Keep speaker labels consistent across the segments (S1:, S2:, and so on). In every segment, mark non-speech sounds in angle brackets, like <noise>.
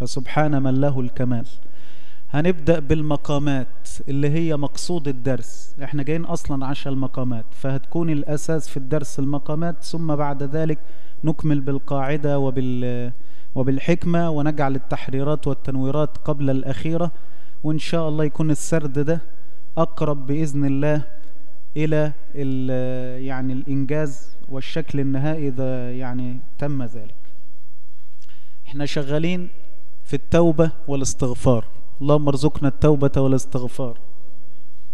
S1: فسبحان من له الكمال. هنبدأ بالمقامات اللي هي مقصود الدرس. إحنا جايين أصلا عشان المقامات فهتكون الأساس في الدرس المقامات ثم بعد ذلك نكمل بالقاعدة وبال وبالحكمة ونجعل التحريرات والتنويرات قبل الأخيرة وإن شاء الله يكون السرد ده أقرب بإذن الله إلى يعني الإنجاز والشكل النهائي إذا يعني تم ذلك. إحنا شغالين في التوبة والاستغفار. اللهم ارزقنا التوبة والاستغفار.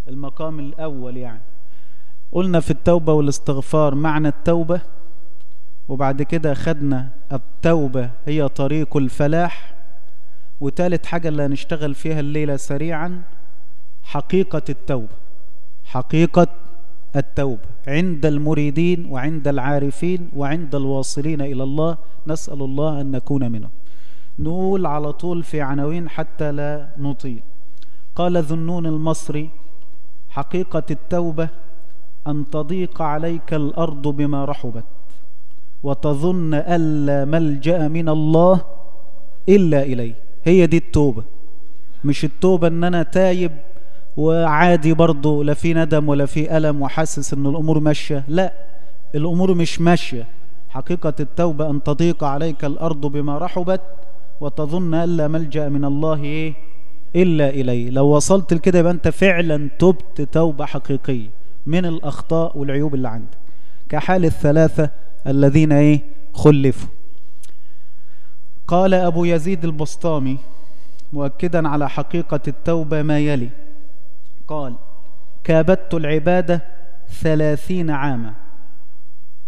S1: المقام الأول يعني. قلنا في التوبة والاستغفار معنى التوبة وبعد كده خدنا التوبة هي طريق الفلاح. وتالت حاجة اللي هنشتغل فيها الليلة سريعا حقيقة التوبة. حقيقة التوبة. عند المريدين وعند العارفين وعند الواصلين إلى الله نسأل الله أن نكون منهم. نقول على طول في عناوين حتى لا نطيل. قال ذنون المصري حقيقة التوبة أن تضيق عليك الأرض بما رحبت وتظن ألا ملجأ من الله إلا إليه. هي دي التوبة. مش التوبة أن أنا تايب وعادي برضه لا في ندم ولا في ألم وحاسس أن الأمور ماشية. لا الأمور مش ماشية. حقيقة التوبة أن تضيق عليك الأرض بما رحبت وتظن ألا ملجأ من الله إيه إلا إليه. لو وصلت لكده يبقى أنت فعلا تبت توبة حقيقية من الأخطاء والعيوب اللي عندك. كحال الثلاثة الذين إيه؟ خلفوا. قال أبو يزيد البسطامي مؤكدا على حقيقة التوبة ما يلي. قال كابدت العبادة ثلاثين عاما.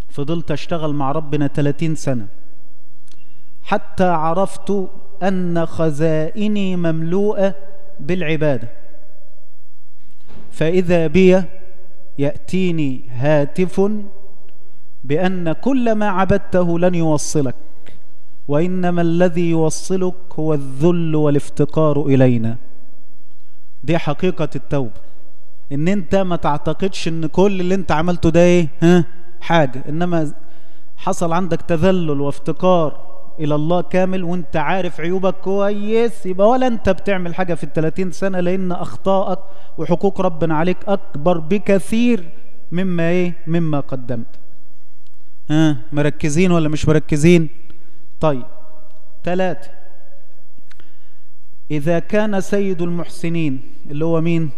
S1: فضلت أشتغل مع ربنا ثلاثين سنة. حتى عرفت أن خزائني مملوءة بالعبادة. فإذا بي يأتيني هاتف بأن كل ما عبدته لن يوصلك وإنما الذي يوصلك هو الذل والافتقار إلينا. دي حقيقة التوبة. إن أنت ما تعتقدش إن كل اللي أنت عملته ده إيه؟ ها؟ حاجة. إنما حصل عندك تذلل وافتقار. إلى الله كامل وأنت عارف عيوبك كويس يبقى ولا أنت بتعمل حاجة في الثلاثين سنة لأن أخطائك وحقوق ربنا عليك أكبر بكثير مما إيه؟ مما قدمت. ها؟ مركزين ولا مش مركزين؟ طيب. ثلاثة إذا كان سيد المحسنين اللي هو مين؟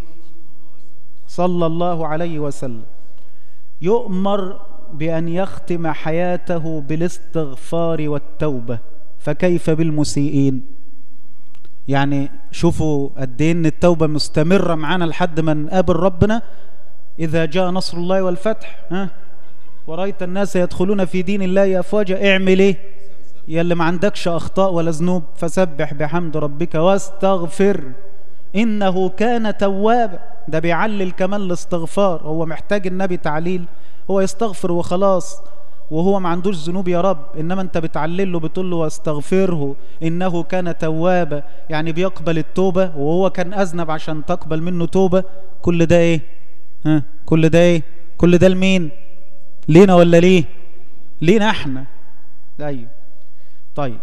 S1: صلى الله عليه وسلم يؤمر بأن يختم حياته بالاستغفار والتوبة. فكيف بالمسيئين؟ يعني شوفوا قد إيه إن التوبة مستمرة معانا لحد ما نقابل ربنا. إذا جاء نصر الله والفتح ها؟ ورأيت الناس يدخلون في دين الله أفواجا اعمل إيه؟ يا اللي ما عندكش أخطاء ولا ذنوب فسبح بحمد ربك واستغفر. إنه كان توابا. ده بيعلل كمان الاستغفار هو محتاج النبي تعليل. هو يستغفر وخلاص وهو ما عندوش ذنوب يا رب. إنما أنت بتعلل له بتقول له واستغفره إنه كان توابا. يعني بيقبل التوبة وهو كان أذنب عشان تقبل منه توبة. كل ده إيه؟ ها؟ كل ده إيه؟ كل ده لمين؟ لينا ولا ليه؟ لينا إحنا. أيوه طيب.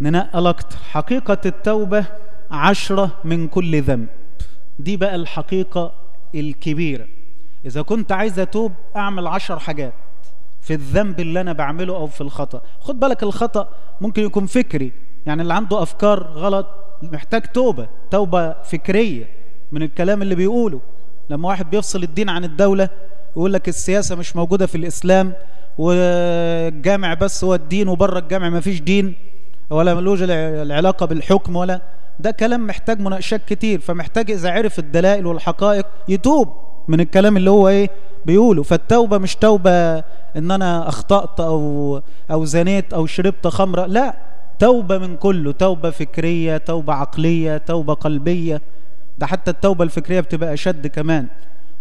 S1: ننقل أكتر. حقيقة التوبة عشرة من كل ذنب. دي بقى الحقيقة الكبيرة. إذا كنت عايز أتوب أعمل عشر حاجات في الذنب اللي أنا بعمله أو في الخطأ. خد بالك الخطأ ممكن يكون فكري يعني اللي عنده أفكار غلط محتاج توبة توبة فكرية من الكلام اللي بيقوله. لما واحد بيفصل الدين عن الدولة يقول لك السياسة مش موجودة في الإسلام والجامع بس هو الدين وبره الجامع ما فيش دين ولا ملوش العلاقة بالحكم ولا. ده كلام محتاج مناقشات كتير فمحتاج إذا عرف الدلائل والحقائق يتوب. من الكلام اللي هو إيه بيقوله. فالتوبة مش توبة إن أنا أخطأت أو, أو زنيت أو شربت خمرة لا. توبة من كله. توبة فكرية توبة عقلية توبة قلبية. ده حتى التوبة الفكرية بتبقى أشد كمان.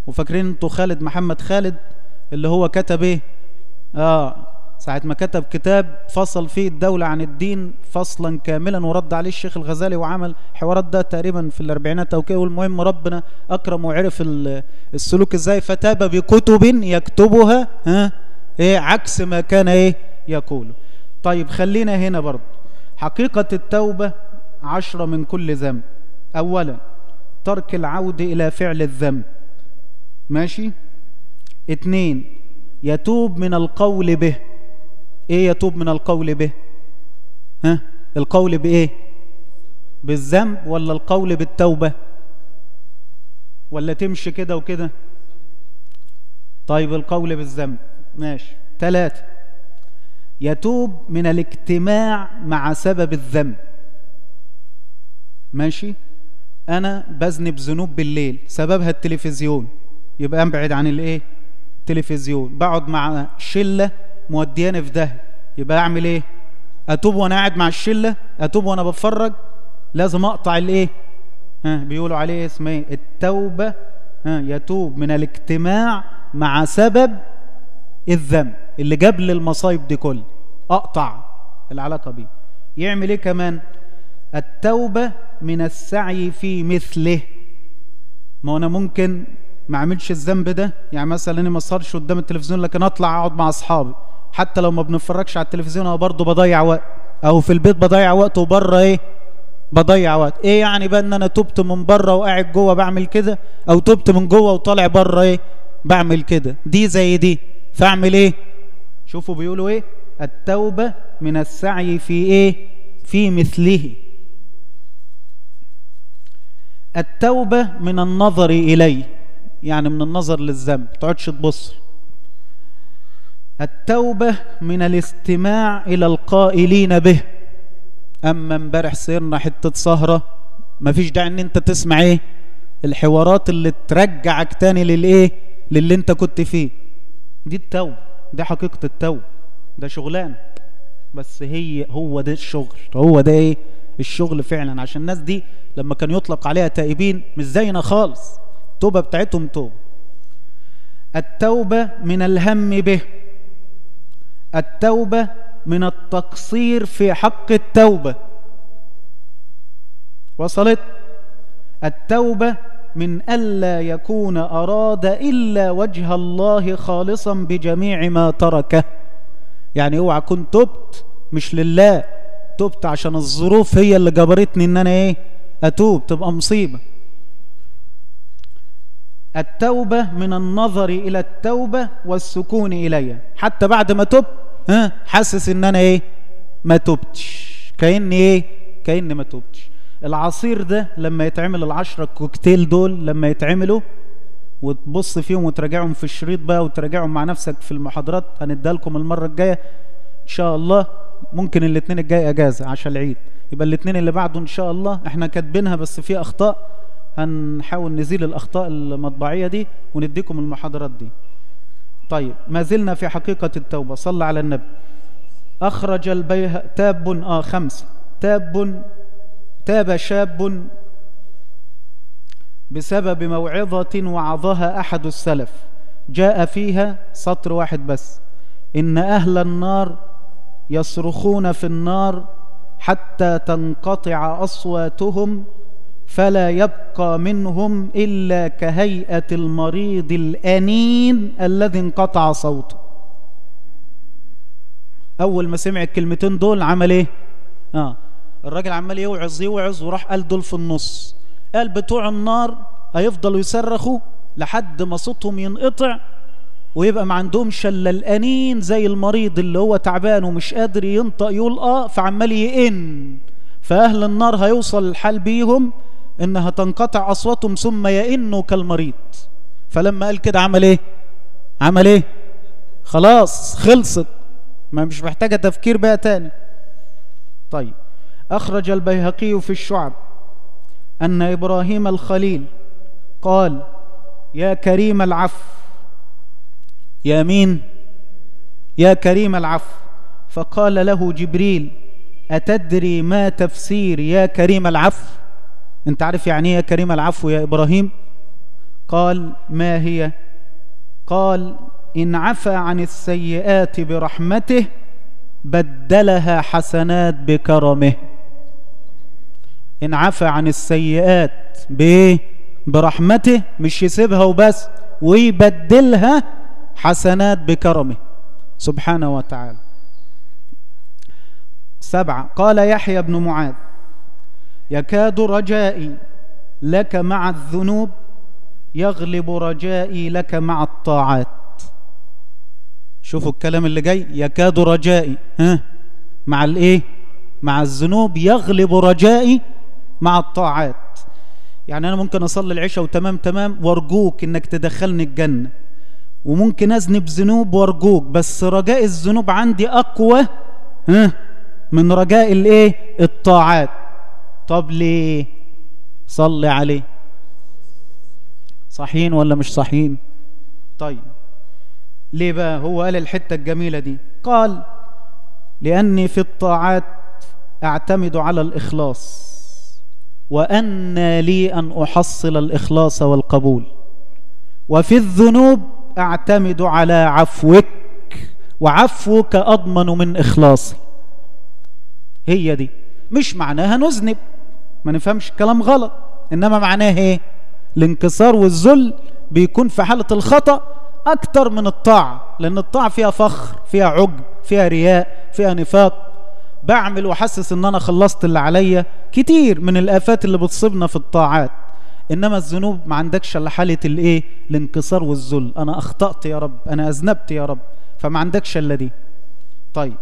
S1: وفاكرين أنتوا خالد محمد خالد اللي هو كتب إيه؟ آه ساعة ما كتب كتاب فصل فيه الدولة عن الدين فصلا كاملا ورد عليه الشيخ الغزالي وعمل حوارات ده تقريبا في الأربعينات أو كده. والمهم ربنا أكرم وعرف السلوك إزاي. فتاب بكتب يكتبها ها؟ إيه عكس ما كان إيه يقوله طيب خلينا هنا برضه. حقيقة التوبة عشرة من كل ذنب. أولا ترك العود إلى فعل الذنب. ماشي؟ اتنين يتوب من القول به. إيه يتوب من القول به؟ ها؟ القول بإيه؟ بالذنب ولا القول بالتوبة؟ ولا تمشي كده وكده؟ طيب القول بالذنب. ماشي. ثلاثة يتوب من الاجتماع مع سبب الذنب. ماشي؟ أنا بذنب ذنوب بالليل. سببها التلفزيون. يبقى ابعد عن الإيه؟ التلفزيون. بقعد مع شلة مودياني في ده يبقى أعمل إيه؟ أتوب وأنا قاعد مع الشلة أتوب وأنا بتفرج. لازم أقطع الإيه؟ ها بيقولوا عليه اسمه إيه؟ التوبة ها يتوب من الاجتماع مع سبب الذنب اللي جاب لي المصايب دي كل أقطع العلاقة بيه. يعمل إيه كمان؟ التوبة من السعي في مثله. ما أنا ممكن ما أعملش الذنب ده. يعني مثلا أنا ما قدام التلفزيون لكن أطلع أقعد مع أصحابي. حتى لو ما بنتفرجش على التلفزيون أنا برضه بضيع وقت. أو في البيت بضيع وقت وبره إيه؟ بضيع وقت. إيه يعني بقى إن أنا تبت من بره وقاعد جوه بعمل كده؟ أو تبت من جوه وطالع بره إيه؟ بعمل كده. دي زي دي. فأعمل إيه؟ شوفوا بيقولوا إيه؟ التوبة من السعي في إيه؟ في مثله. التوبة من النظر إليه. يعني من النظر للذنب. تقعدش تبص. التوبة من الاستماع إلى القائلين به. أما امبارح صيرنا حتة سهرة مفيش داعي إن أنت تسمع إيه؟ الحوارات اللي ترجعك تاني للإيه؟ للي أنت كنت فيه. دي التوبة دي حقيقة التوبة ده شغلان بس هي هو ده الشغل. هو ده إيه؟ الشغل فعلا. عشان الناس دي لما كان يطلق عليها تائبين مش زينا خالص. التوبة بتاعتهم توبة. التوبة من الهم به. التوبة من التقصير في حق التوبة. وصلت؟ التوبة من ألا يكون أراد إلا وجه الله خالصا بجميع ما تركه. يعني اوعى كنت تبت مش لله تبت عشان الظروف هي اللي جبرتني إن أنا إيه؟ أتوب تبقى مصيبة. التوبة من النظر إلى التوبة والسكون إليها. حتى بعد ما تب ها حاسس إن أنا إيه؟ ما تبتش. كأني إيه؟ كأني ما تبتش. العصير ده لما يتعمل العشرة كوكتيل دول لما يتعملوا وتبص فيهم وتراجعهم في الشريط بقى وتراجعهم مع نفسك في المحاضرات هنديها لكم المرة الجاية إن شاء الله. ممكن الاثنين الجاي أجازة عشان العيد. يبقى الاثنين اللي بعده إن شاء الله. إحنا كاتبينها بس في أخطاء. هنحاول نزيل الأخطاء المطبعية دي ونديكم المحاضرات دي. طيب ما زلنا في حقيقة التوبة. صلى على النبي. أخرج البيه تاب آه خمس. تاب تاب شاب بسبب موعظة وعظها أحد السلف. جاء فيها سطر واحد بس. إن أهل النار يصرخون في النار حتى تنقطع أصواتهم فلا يبقى منهم إلا كهيئة المريض الأنين الذي انقطع صوته. أول ما سمع الكلمتين دول عمل إيه؟ آه. الراجل عمال يوعظ يوعظ وراح قال دول في النص. قال بتوع النار هيفضلوا يصرخوا لحد ما صوتهم ينقطع ويبقى ما عندهمش إلا الأنين زي المريض اللي هو تعبان ومش قادر ينطق يقول آه فعمال يئن. فأهل النار هيوصل الحال بيهم إنها تنقطع أصواتهم ثم يئنوا كالمريض. فلما قال كده عمل إيه؟ عمل إيه؟ خلاص خلصت. ما مش محتاجة تفكير بقى تاني. طيب أخرج البيهقي في الشعب. أن إبراهيم الخليل قال يا كريم العفو. يا مين؟ يا كريم العفو. فقال له جبريل أتدري ما تفسير يا كريم العفو؟ انت عارف يعني يا كريم العفو يا إبراهيم؟ قال ما هي؟ قال إن عفى عن السيئات برحمته بدلها حسنات بكرمه. إن عفى عن السيئات بإيه؟ برحمته مش يسيبها وبس ويبدلها حسنات بكرمه. سبحانه وتعالى. سبعة. قال يحيى بن معاذ يكاد رجائي لك مع الذنوب يغلب رجائي لك مع الطاعات. شوفوا الكلام اللي جاي يكاد رجائي ها؟ مع الإيه؟ مع الذنوب يغلب رجائي مع الطاعات. يعني أنا ممكن أصلي العشاء وتمام تمام وأرجوك إنك تدخلني الجنة. وممكن أذنب ذنوب وأرجوك بس رجاء الذنوب عندي أقوى ها؟ من رجاء الإيه؟ الطاعات. طب ليه؟ صلي عليه. صحيين ولا مش صحيين؟ طيب. ليه بقى؟ هو قال الحتة الجميلة دي. قال لأني في الطاعات أعتمد على الإخلاص وأن لي أن أحصل الإخلاص والقبول. وفي الذنوب أعتمد على عفوك وعفوك أضمن من إخلاصي. هي دي. مش معناها نذنب. ما نفهمش الكلام غلط. إنما معناه إيه؟ الانكسار والذل بيكون في حالة الخطأ أكتر من الطاعة لأن الطاعة فيها فخر فيها عجب فيها رياء فيها نفاق. بعمل وحسس إن أنا خلصت اللي عليا كتير من الآفات اللي بتصيبنا في الطاعات. إنما الذنوب ما عندكش إلا حالة الإيه؟ الانكسار والذل. أنا أخطأت يا رب أنا أذنبت يا رب فما عندكش إلا دي. طيب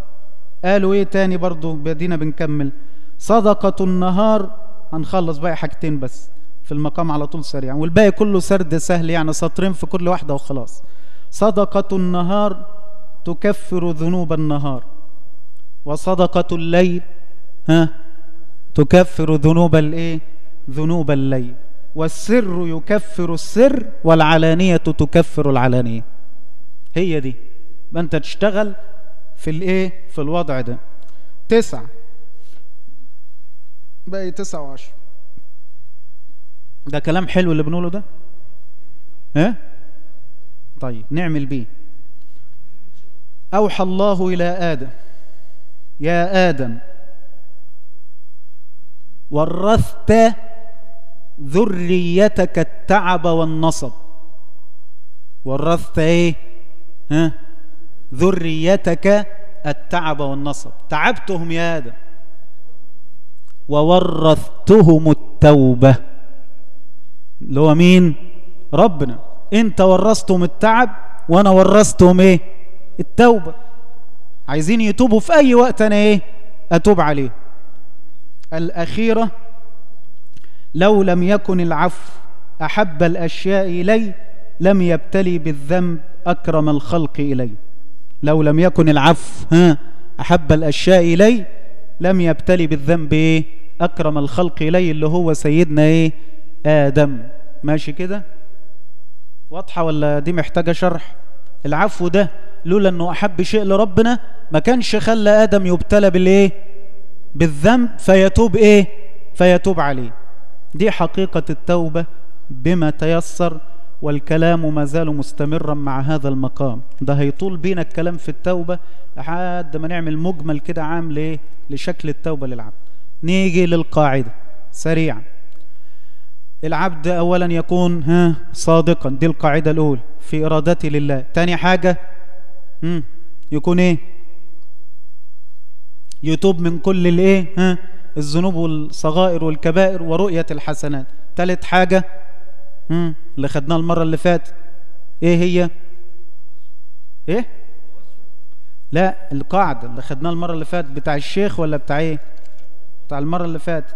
S1: قالوا إيه تاني برضو؟ بدينا بنكمل. صدقة النهار هنخلص بقى حاجتين بس في المقام على طول سريع. والباقي كله سرد سهل يعني سطرين في كل واحدة وخلاص. صدقة النهار تكفر ذنوب النهار. وصدقة الليل ها تكفر ذنوب الإيه؟ ذنوب الليل. والسر يكفر السر والعلانية تكفر العلانية. هي دي. ما انت تشتغل في الإيه؟ في الوضع ده. تسعة باقي تسعة وعشر ده كلام حلو اللي بنقوله ده؟ ها طيب نعمل بيه. أوحى الله إلى آدم. يا آدم ورثت ذريتك التعب والنصب. ورثت إيه؟ ها؟ ذريتك التعب والنصب. تعبتهم يا آدم. وورثتهم التوبة. اللي هو مين؟ ربنا. انت ورثتهم التعب وأنا ورثتهم إيه؟ التوبة. عايزين يتوبوا في أي وقت أنا إيه؟ أتوب عليه. الأخيرة لو لم يكن العفو أحب الأشياء إلي لم يبتلي بالذنب أكرم الخلق إلي. لو لم يكن العفو ها أحب الأشياء إلي لم يبتلي بالذنب إيه؟ أكرم الخلق الي اللي هو سيدنا إيه؟ آدم. ماشي كده؟ واضحة ولا دي محتاجة شرح؟ العفو ده لولا إنه أحب شيء لربنا ما كانش خلى آدم يبتلى بالإيه؟ بالذنب فيتوب إيه؟ فيتوب عليه. دي حقيقة التوبة بما تيسر والكلام ما زال مستمرا مع هذا المقام. ده هيطول بينا الكلام في التوبة لحد ما نعمل مجمل كده عام لشكل التوبة للعبد. نيجي للقاعدة سريعا. العبد اولا يكون ها صادقا دي القاعدة الأولى في إرادته لله. تاني حاجة هم يكون إيه؟ يتوب من كل الإيه؟ ها الذنوب والصغائر والكبائر ورؤية الحسنات. تالت حاجة هم اللي خدناها المرة اللي فاتت إيه هي؟ إيه؟ لا القاعدة اللي خدناها المرة اللي فاتت بتاع الشيخ ولا بتاع إيه؟ بتاع المرة اللي فاتت.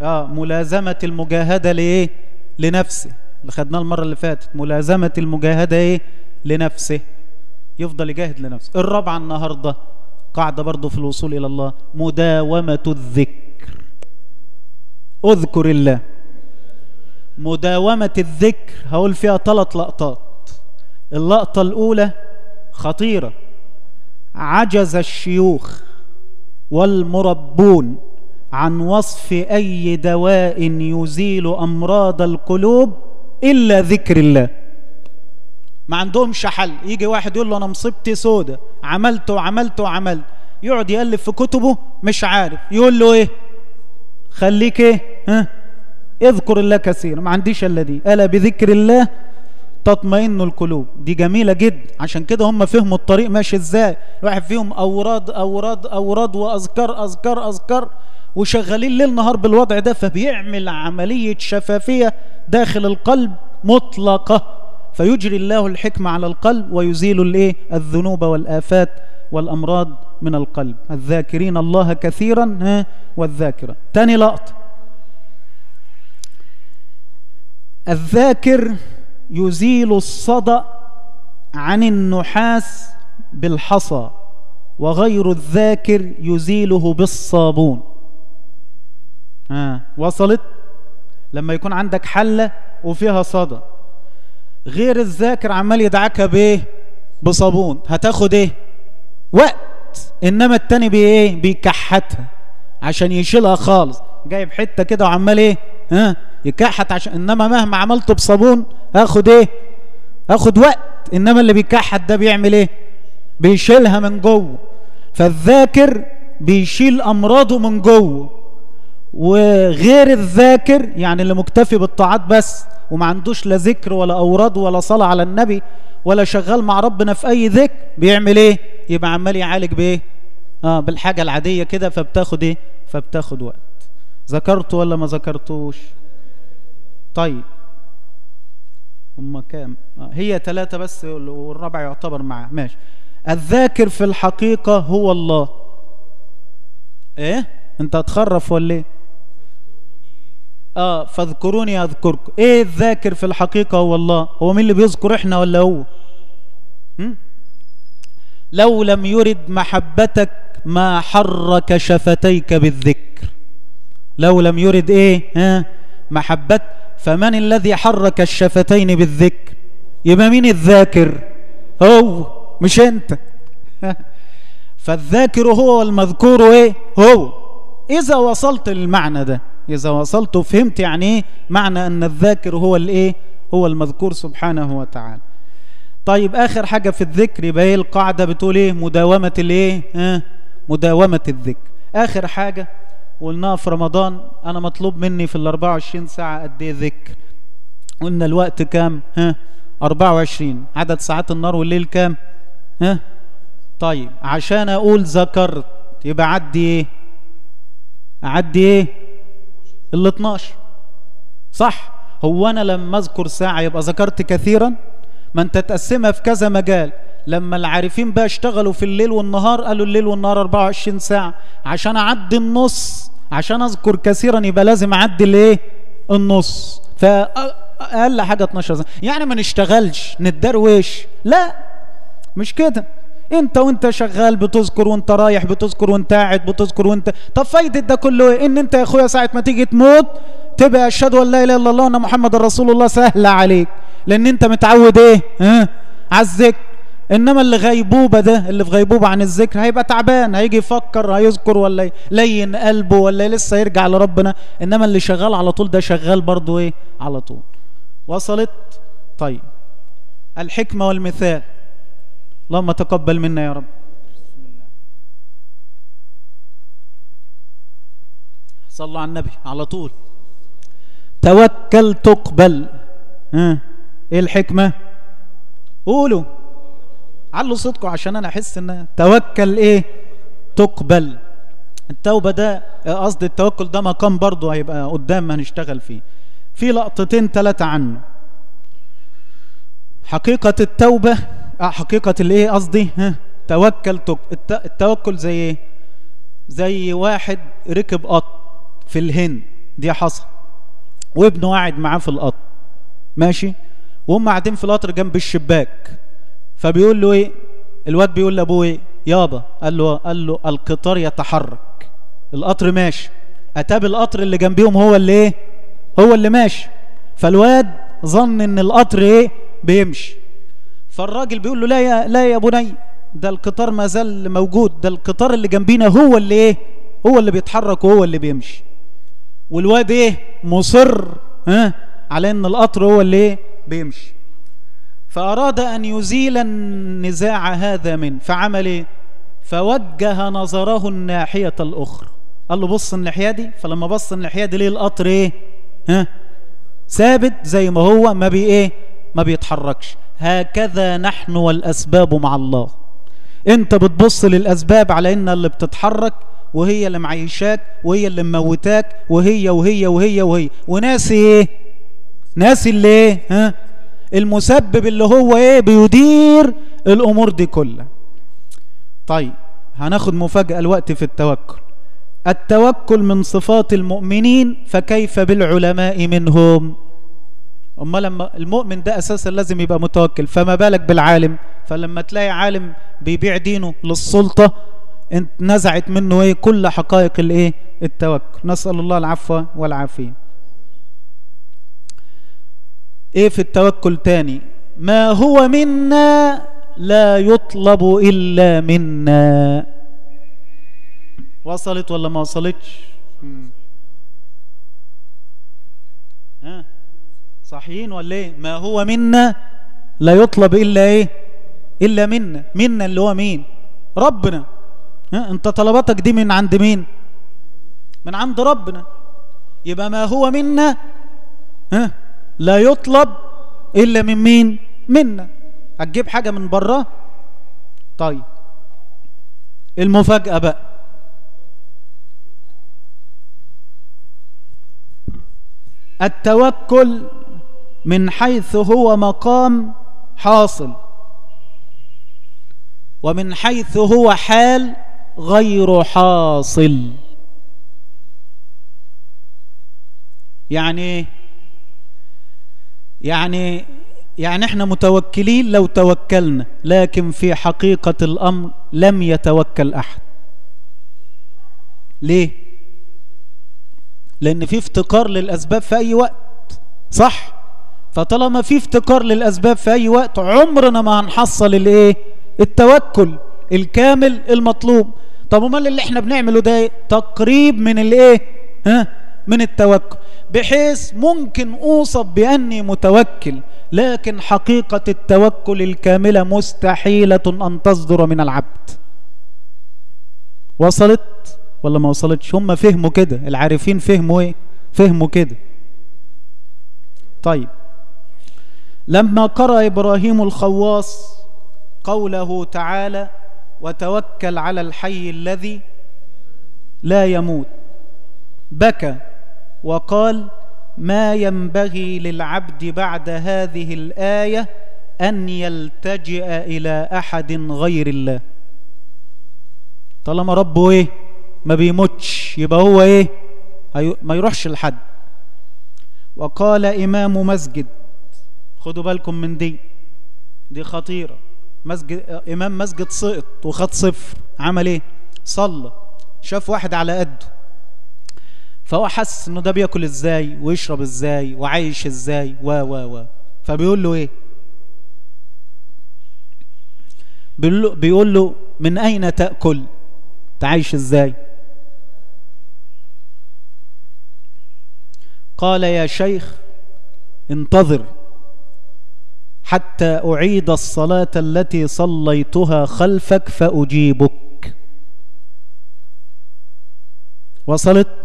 S1: آه ملازمة المجاهدة لإيه؟ لنفسه. اللي خدناه المرة اللي فاتت. ملازمة المجاهدة إيه؟ لنفسه. يفضل يجاهد لنفسه. الرابعة النهارده قاعدة برضه في الوصول إلى الله مداومة الذكر. اذكر الله. مداومة الذكر هقول فيها ثلاث لقطات. اللقطة الأولى خطيرة. عجز الشيوخ. والمربون عن وصف أي دواء يزيل أمراض القلوب إلا ذكر الله. ما عندهمش حل. يجي واحد يقول له أنا مصيبتي سودة. عملت وعملت وعملت. يقعد يالف في كتبه مش عارف. يقول له إيه؟ خليك إيه؟ ها؟ اذكر الله كثيرا. ما عنديش إلا دي. ألا بذكر الله؟ تطمئن القلوب. دي جميلة جدا. عشان كده هم فهموا الطريق ماشي إزاي. الواحد فيهم أوراد أوراد أوراد وأذكار أذكار أذكار وشغالين ليل نهار بالوضع ده فبيعمل عملية شفافية داخل القلب مطلقة. فيجري الله الحكمة على القلب ويزيل الإيه؟ الذنوب والآفات والأمراض من القلب. الذاكرين الله كثيرا ها؟ والذاكرة. تاني لقطة. الذاكر يزيل الصدأ عن النحاس بالحصى وغير الذاكر يزيله بالصابون. آه. وصلت؟ لما يكون عندك حلة وفيها صدى غير الذاكر عمال يدعكها بإيه؟ بصابون. هتاخد إيه؟ وقت. إنما التاني بايه بيكحتها عشان يشيلها خالص. جايب حتة كده وعمال إيه؟ ها يكحت عشان إنما مهما عملته بصابون هاخد إيه؟ هاخد وقت. إنما اللي بيكحت ده بيعمل إيه؟ بيشيلها من جوه. فالذاكر بيشيل أمراضه من جوه. وغير الذاكر يعني اللي مكتفي بالطاعات بس وما عندوش لا ذكر ولا أوراد ولا صلاة على النبي ولا شغال مع ربنا في أي ذكر بيعمل إيه؟ يبقى عمال يعالج بإيه؟ آه بالحاجة العادية كده فبتاخد إيه؟ فبتاخد وقت. ذكرت ولا ما ذكرتوش؟ طيب. هم كام؟ آه هي ثلاثة بس والرابع يعتبر معاه ماشي. الذاكر في الحقيقة هو الله. إيه؟ أنت هتخرف ولا إيه؟ آه فاذكروني أذكركم. إيه الذاكر في الحقيقة هو الله؟ هو مين اللي بيذكر إحنا ولا هو؟ هم؟ لو لم يرد محبتك ما حرك شفتيك بالذكر. لو لم يرد إيه؟ ها؟ محبت فمن الذي حرك الشفتين بالذكر؟ يبقى مين الذاكر؟ هو مش انت. <laughs> فالذاكر هو والمذكور إيه؟ هو. إذا وصلت للمعنى ده إذا وصلت وفهمت يعني إيه معنى أن الذاكر هو الإيه؟ هو المذكور سبحانه وتعالى. طيب آخر حاجة في الذكر يبقى إيه القاعدة بتقول إيه؟ مداومة الإيه؟ ها؟ مداومة الذكر. آخر حاجة قلناها في رمضان أنا مطلوب مني في ال 24 ساعة قد إيه ذكر. قلنا الوقت كام؟ ها؟ 24 عدد ساعات النهار والليل كام؟ ها؟ طيب عشان أقول ذكرت يبقى عدي إيه؟ أعدي إيه؟ ال 12 صح؟ هو أنا لما أذكر ساعة يبقى ذكرت كثيرا؟ ما أنت تقسمها في كذا مجال. لما العارفين بقى اشتغلوا في الليل والنهار قالوا الليل والنهار 24 ساعة. عشان أعدي النص عشان أذكر كثيرا يبقى لازم اعدي الايه النص. فأقل حاجة 12 ساعة يعني ما نشتغلش نتدروش لا مش كده. أنت وأنت شغال بتذكر وأنت رايح بتذكر وأنت قاعد بتذكر وأنت. طب فايدة ده كله إيه؟ إن أنت يا أخويا ساعة ما تيجي تموت تبقى أشهد أن لا إله إلا الله وأن محمد رسول الله. سهلة عليك. لأن أنت متعود إيه؟ ها؟ على الذكر. إنما اللي غيبوبة ده اللي في غيبوبة عن الذكر هيبقى تعبان هيجي يفكر هيذكر ولا لين قلبه ولا لسه يرجع لربنا. إنما اللي شغال على طول ده شغال برضه إيه؟ على طول. وصلت؟ طيب. الحكمة والمثال. اللهم تقبل منا يا رب. صلوا على النبي على طول. توكل تقبل. ها؟ إيه الحكمة؟ قولوا. علوا صوتكم عشان أنا أحس إن توكل إيه؟ تقبل. التوبة ده قصدي التوكل ده مقام برضه هيبقى قدام هنشتغل فيه. في لقطتين ثلاثة عنه. حقيقة التوبة آه حقيقة الايه قصدي؟ توكل. التوكل زي إيه؟ زي واحد ركب قط في الهند. دي حصل. وابنه قاعد معاه في القطر ماشي؟ وهم قاعدين في القطر جنب الشباك. فبيقول له إيه؟ الواد بيقول لأبوه إيه؟ يابا. قال له قال له القطار يتحرك. القطر ماشي. اتاب القطر اللي جنبيهم هو اللي إيه؟ هو اللي ماشي. فالواد ظن إن القطر إيه؟ بيمشي. فالراجل بيقول له لا يا لا يا بني ده القطار ما زال موجود. ده القطار اللي جنبينا هو اللي إيه؟ هو اللي بيتحرك وهو اللي بيمشي. والواد إيه؟ مصر ها على إن القطر هو اللي إيه؟ بيمشي. فأراد أن يزيل النزاع هذا منه فعمل إيه؟ فوجه نظره الناحية الأخرى قال له بص الناحية دي فلما بص الناحية دي ليه القطر إيه؟ ها؟ ثابت زي ما هو ما بي إيه؟ ما بيتحركش هكذا نحن والأسباب مع الله أنت بتبص للأسباب على ان اللي بتتحرك وهي اللي معيشاك وهي اللي مموتاك وهي وهي وهي وهي وناسي إيه ناسي اللي إيه ها المسبب اللي هو إيه؟ بيدير الأمور دي كلها. طيب هناخد مفاجأة الوقت في التوكل. التوكل من صفات المؤمنين فكيف بالعلماء منهم؟ أما لما المؤمن ده أساسا لازم يبقى متوكل فما بالك بالعالم؟ فلما تلاقي عالم بيبيع دينه للسلطة انت نزعت منه إيه؟ كل حقائق الإيه؟ التوكل. نسأل الله العفو والعافية. إيه في التوكل تاني؟ ما هو منا لا يطلب إلا منا. وصلت ولا ما وصلتش؟ ها؟ صحيين ولا إيه؟ ما هو منا لا يطلب إلا إيه؟ إلا منا. منا اللي هو مين؟ ربنا. ها؟ أنت طلباتك دي من عند مين؟ من عند ربنا. يبقى ما هو منا؟ ها؟ لا يطلب إلا من مين؟ منا. هتجيب حاجة من بره طيب. المفاجأة بقى. التوكل من حيث هو مقام حاصل. ومن حيث هو حال غير حاصل. يعني يعني يعني إحنا متوكلين لو توكلنا لكن في حقيقة الأمر لم يتوكل أحد. ليه؟ لأن في افتقار للأسباب في أي وقت. صح؟ فطالما في افتقار للأسباب في أي وقت عمرنا ما هنحصل الإيه؟ التوكل الكامل المطلوب. طب أمال اللي إحنا بنعمله ده تقريب من الإيه؟ ها؟ من التوكل. بحيث ممكن أوصف بأني متوكل لكن حقيقة التوكل الكاملة مستحيلة أن تصدر من العبد. وصلت؟ ولا ما وصلتش. هم فهموا كده. العارفين فهموا إيه؟ فهموا كده. طيب. لما قرأ إبراهيم الخواص قوله تعالى وتوكل على الحي الذي لا يموت بكى. وقال ما ينبغي للعبد بعد هذه الآية أن يلتجئ إلى أحد غير الله. طالما ربه إيه؟ ما بيموتش يبقى هو إيه؟ ما يروحش لحد. وقال إمام مسجد خدوا بالكم من دي دي خطيرة. مسجد إمام مسجد سقط وخد صفر. عمل إيه؟ صلى. شاف واحد على قده. فهو حس إنه ده بياكل إزاي ويشرب إزاي وعايش إزاي و و و. فبيقول له إيه؟ بيقول له, من أين تأكل؟ تعيش إزاي؟ قال يا شيخ انتظر حتى أعيد الصلاة التي صليتها خلفك فأجيبك. وصلت؟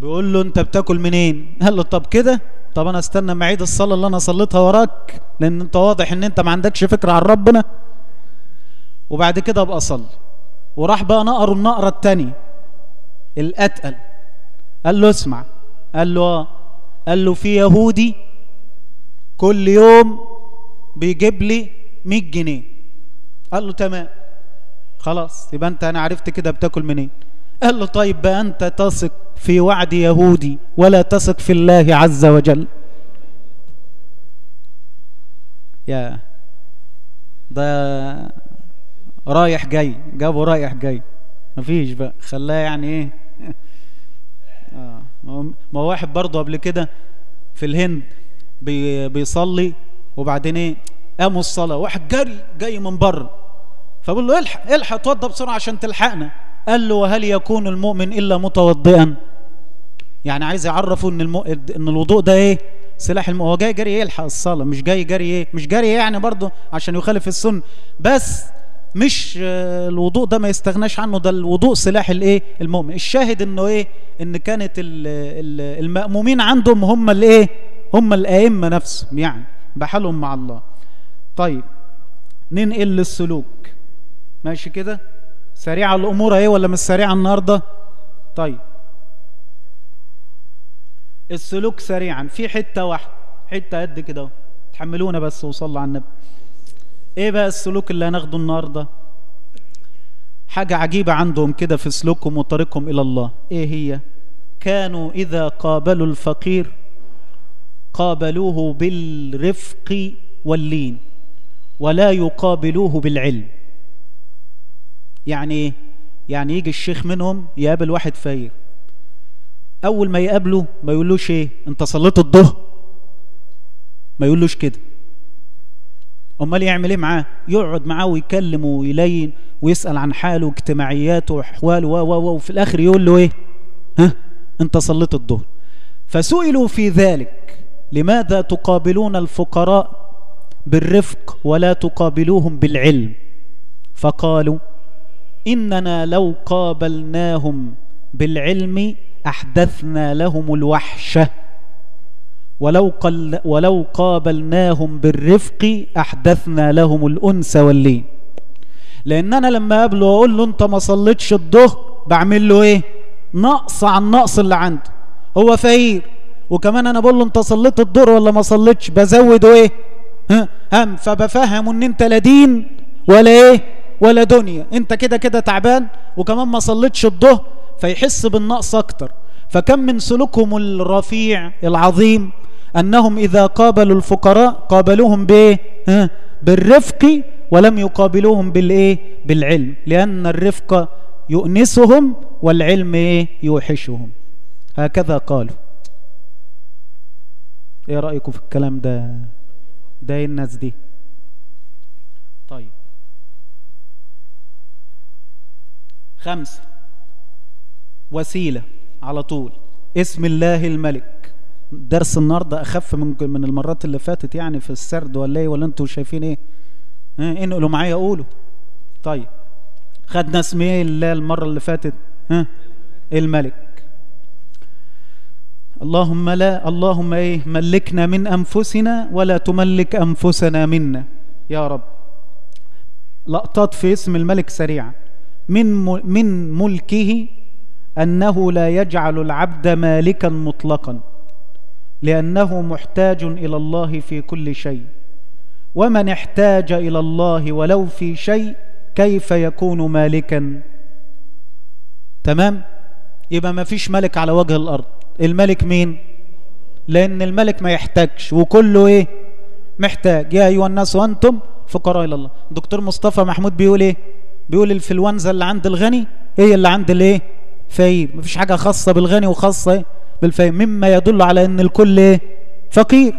S1: بيقول له انت بتاكل منين؟ قال له طب كده؟ طب أنا استنى ما اعيد الصلاة اللي أنا صليتها وراك لأن انت واضح ان انت ما عندكش فكرة عن ربنا. وبعد كده ابقى اصلي وراح بقى نقر النقرة الثانية الأتقل. قال له اسمع. قال له آه. قال له في يهودي كل يوم بيجيب لي 100 جنيه. قال له تمام. خلاص يبقى انت أنا عرفت كده بتاكل منين. قال له طيب بقى انت تثق في وعد يهودي ولا تثق في الله عز وجل. يا ده رايح جاي جابه رايح جاي. مفيش بقى خلاه يعني إيه؟ <laughs> آه. ما واحد برضه قبل كده في الهند بي بيصلي وبعدين إيه؟ قاموا الصلاة واحد جري جاي من بره. فبقول له إلحق إلحق اتوضى بسرعة عشان تلحقنا. قال له وهل يكون المؤمن إلا متوضئا؟ يعني عايز يعرفه إن المو... إن الوضوء ده إيه؟ سلاح الم... هو جاي جري يلحق الصلاة مش جاي جري إيه؟ مش جري يعني برضه عشان يخالف السنة. بس مش الوضوء ده ما يستغناش عنه ده الوضوء سلاح الإيه؟ المؤمن. الشاهد إنه إيه؟ إن كانت ال ال المأمومين عندهم هم الإيه؟ هم الأئمة نفسهم يعني بحالهم مع الله. طيب ننقل للسلوك. ماشي كده؟ سريعة الأمور إيه ولا مش سريعة النهارده؟ طيب. السلوك سريعا. في حتة واحدة. حتة قد كده أهو. تحملونا بس وصلوا على النبي. إيه بقى السلوك اللي هناخده النهارده؟ حاجة عجيبة عندهم كده في سلوكهم وطريقهم إلى الله. إيه هي؟ كانوا إذا قابلوا الفقير قابلوه بالرفق واللين ولا يقابلوه بالعلم. يعني إيه يعني يجي الشيخ منهم يقابل واحد فقير. أول ما يقابله ما يقولوش إيه؟ أنت صليت الظهر ما يقولوش كده. أمال يعمل إيه معاه؟ يقعد معاه ويكلم ويلين ويسأل عن حاله واجتماعياته وأحواله و و وفي الآخر يقول له إيه؟ ها؟ أنت صليت الظهر فسئلوا في ذلك. لماذا تقابلون الفقراء بالرفق ولا تقابلوهم بالعلم؟ فقالوا إننا لو قابلناهم بالعلم أحدثنا لهم الوحشه ولو, قل ولو قابلناهم بالرفق أحدثنا لهم الأنس واللين لأن أنا لما اقابله واقول له أنت ما صليتش الظهر بعمل له إيه؟ نقص عن النقص اللي عنده. هو فقير. وكمان أنا بقول له أنت صليت الظهر ولا ما صليتش؟ بزوده ها؟ هم فبفهمه إن أنت لا دين ولا إيه؟ ولا دنيا. انت كده كده تعبان وكمان ما صليتش الظهر فيحس بالنقص أكتر. فكم من سلوكهم الرفيع العظيم أنهم إذا قابلوا الفقراء قابلوهم بإيه؟ ها؟ بالرفق ولم يقابلوهم بالإيه؟ بالعلم. لأن الرفق يؤنسهم والعلم إيه؟ يوحشهم. هكذا قالوا. إيه رأيكم في الكلام ده؟ ده إيه الناس دي طيب خمسة وسيلة على طول. اسم الله الملك. درس النهارده أخف من من المرات اللي فاتت يعني في السرد ولا إيه ولا أنتوا شايفين إيه؟ ها انقلوا معايا قولوا. طيب. خدنا اسم إيه الله المرة اللي فاتت؟ ها؟ الملك. اللهم لا اللهم إيه؟ ملكنا من أنفسنا ولا تملك أنفسنا منا. يا رب. لقطات في اسم الملك سريعا. من من ملكه أنه لا يجعل العبد مالكا مطلقا لأنه محتاج إلى الله في كل شيء. ومن احتاج إلى الله ولو في شيء كيف يكون مالكا؟ تمام؟ يبقى ما فيش ملك على وجه الأرض. الملك مين؟ لأن الملك ما يحتاجش وكله إيه؟ محتاج. يا أيها الناس وأنتم فقراء إلى الله. دكتور مصطفى محمود بيقول إيه؟ بيقول الفلونزا اللي عند الغني هي اللي عند الإيه؟ فقير. مفيش حاجة خاصة بالغني وخاصة إيه بالفقير. مما يدل على إن الكل إيه؟ فقير.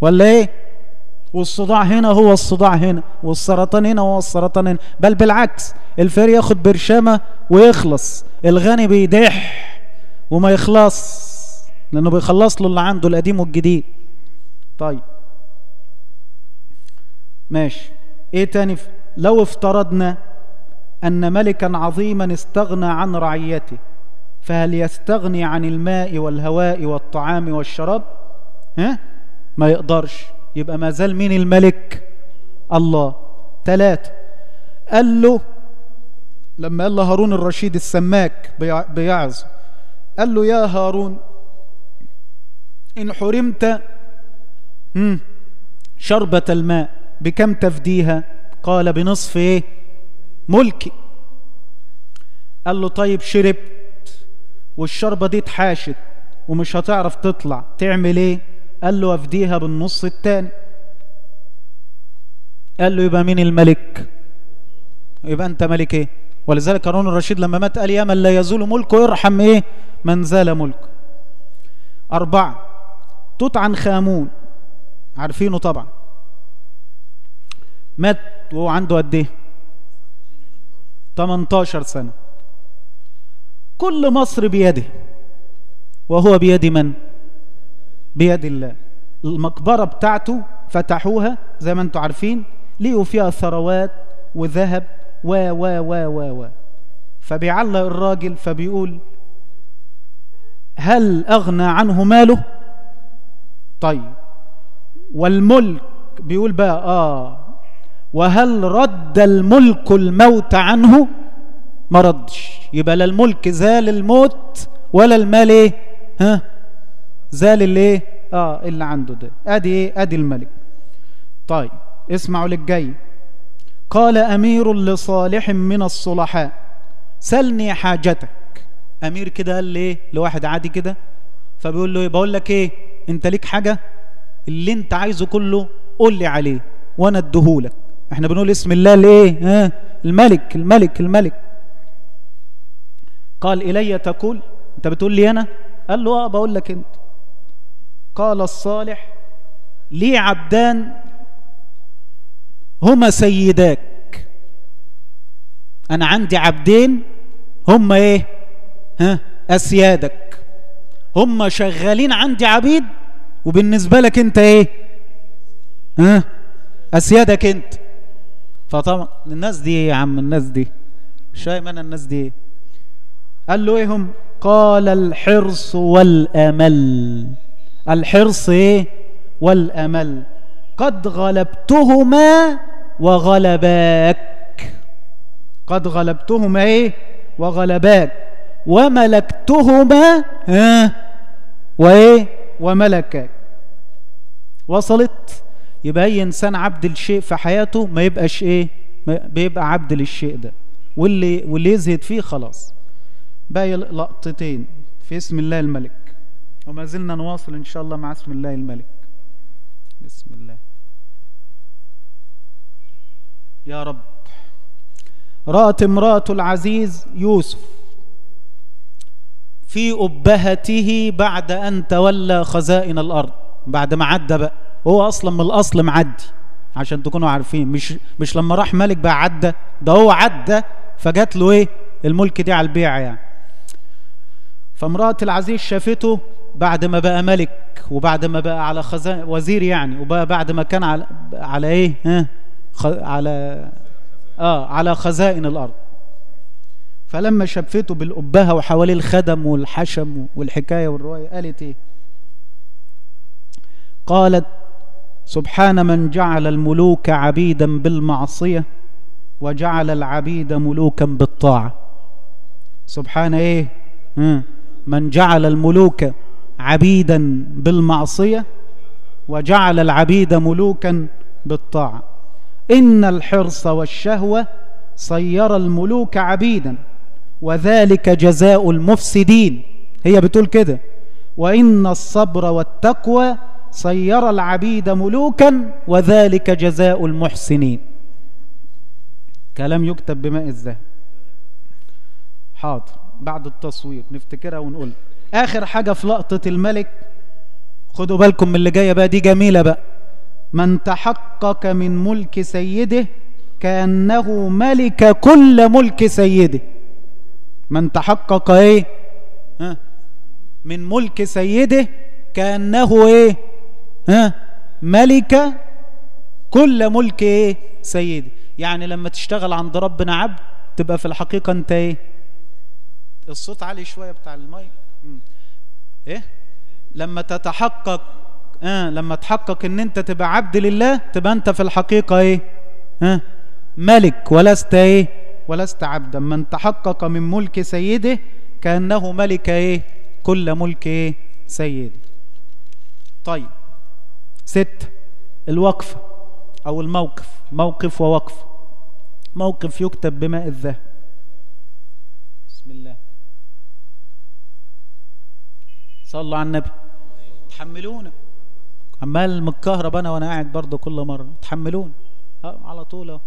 S1: ولا إيه؟ والصداع هنا هو الصداع هنا والسرطان هنا هو السرطان هنا. بل بالعكس الفقير ياخد برشامة ويخلص. الغني بيدح وما يخلص لأنه بيخلص له اللي عنده القديم والجديد. طيب. ماشي. إيه تاني؟ لو افترضنا أن ملكا عظيما استغنى عن رعيته فهل يستغني عن الماء والهواء والطعام والشراب؟ ها؟ ما يقدرش. يبقى ما زال مين الملك؟ الله. ثلاثة قال له لما قال له هارون الرشيد السماك بيعظ قال له يا هارون إن حرمت شربة الماء بكم تفديها؟ قال بنصف إيه ملكي قال له طيب شربت والشربة دي اتحاشت ومش هتعرف تطلع تعمل إيه؟ قال له افديها بالنص التاني. قال له يبقى مين الملك؟ يبقى انت ملك إيه؟ ولذلك هارون الرشيد لما مات قال يا من لا يزول ملكه يرحم إيه؟ من زال ملكه. أربعة توت عنخ آمون. عارفينه طبعا. مات وهو عنده قد إيه؟ 18 سنة. كل مصر بيده. وهو بيد من؟ بيد الله. المقبرة بتاعته فتحوها زي ما أنتم عارفين لقوا فيها ثروات وذهب و و و و و. فبيعلق الراجل فبيقول هل أغنى عنه ماله؟ طيب. والملك بيقول بقى آه. وهل رد الملك الموت عنه؟ ما ردش. يبقى لا الملك زال الموت ولا المال إيه؟ ها؟ زال الايه آه اللي عنده ده. أدي إيه؟ أدي الملك. طيب اسمعوا للجاي قال أمير لصالح من الصلحاء سلني حاجتك. أمير كده قال لي إيه؟ لواحد عادي كده. فبيقول له إيه؟ بقول لك إيه؟ أنت ليك حاجة؟ اللي أنت عايزه كله قول لي عليه وأنا أديهولك. إحنا بنقول اسم الله الايه ها؟ الملك الملك الملك. قال إلي تقول أنت بتقول لي أنا؟ قال له آه بقول لك أنت. قال الصالح لي عبدان هما سيداك. أنا عندي عبدين هما إيه؟ ها؟ أسيادك. هما شغالين عندي عبيد وبالنسبة لك أنت إيه؟ ها؟ أسيادك أنت. فطبعا الناس دي إيه يا عم؟ الناس دي مش فاهم أنا الناس دي إيه؟ قال له إيه هم؟ قال الحرص والأمل. الحرص إيه؟ والأمل. قد غلبتهما وغلباك. قد غلبتهما إيه؟ وغلباك. وملكتهما ها؟ وإيه؟ وملكك وصلت؟ يبقى اي انسان عبد الشيء في حياته ما يبقاش إيه؟ بيبقى عبد للشيء ده. واللي واللي يزهد فيه خلاص. باقي لقطتين في اسم الله الملك. وما زلنا نواصل إن شاء الله مع اسم الله الملك. بسم الله. يا رب. رأت امرأة العزيز يوسف في أبهته بعد أن تولى خزائن الأرض بعد ما عدى بقى. هو أصلا من الأصل معدي عشان تكونوا عارفين. مش مش لما راح ملك بقى عدى ده هو عدى فجات له إيه؟ الملك دي على البيع يعني. فامرأة العزيز شافته بعد ما بقى ملك وبعد ما بقى على خزائن وزير يعني وبقى بعد ما كان على على إيه؟ ها. على آه على خزائن الأرض. فلما شفته بالأبهة وحواليه الخدم والحشم والحكاية والرواية قالت إيه؟ قالت سبحان من جعل الملوك عبيدا بالمعصية وجعل العبيد ملوكا بالطاعة. سبحان إيه؟ من جعل الملوك عبيدا بالمعصية وجعل العبيد ملوكا بالطاعة. إن الحرص والشهوة صير الملوك عبيدا وذلك جزاء المفسدين. هي بتقول كده. وإن الصبر والتقوى صير العبيد ملوكا وذلك جزاء المحسنين. كلام يكتب بماء الذهب حاضر. بعد التصوير نفتكرها ونقول. آخر حاجة في لقطة الملك. خدوا بالكم من اللي جاية بقى دي جميلة بقى. من تحقق من ملك سيده كأنه ملك كل ملك سيده. من تحقق إيه؟ ها؟ من ملك سيده كأنه إيه؟ ها؟ ملك كل ملك إيه؟ سيده يعني لما تشتغل عند ربنا عبد تبقى في الحقيقة أنت إيه؟ الصوت عالي شوية بتاع المايك. إيه؟ لما تتحقق آه لما تحقق إن أنت تبقى عبد لله تبقى أنت في الحقيقة إيه؟ ها؟ ملك ولست إيه؟ ولست عبدا. من تحقق من ملك سيده كأنه ملك إيه؟ كل ملك إيه؟ سيده طيب. ست الوقفة أو الموقف موقف ووقف. موقف يكتب بماء الذهب. بسم الله. صلوا على النبي. تحملونا عمال متكهرب أنا وأنا قاعد برضه كل مرة. تحملون. آه على طول أهو.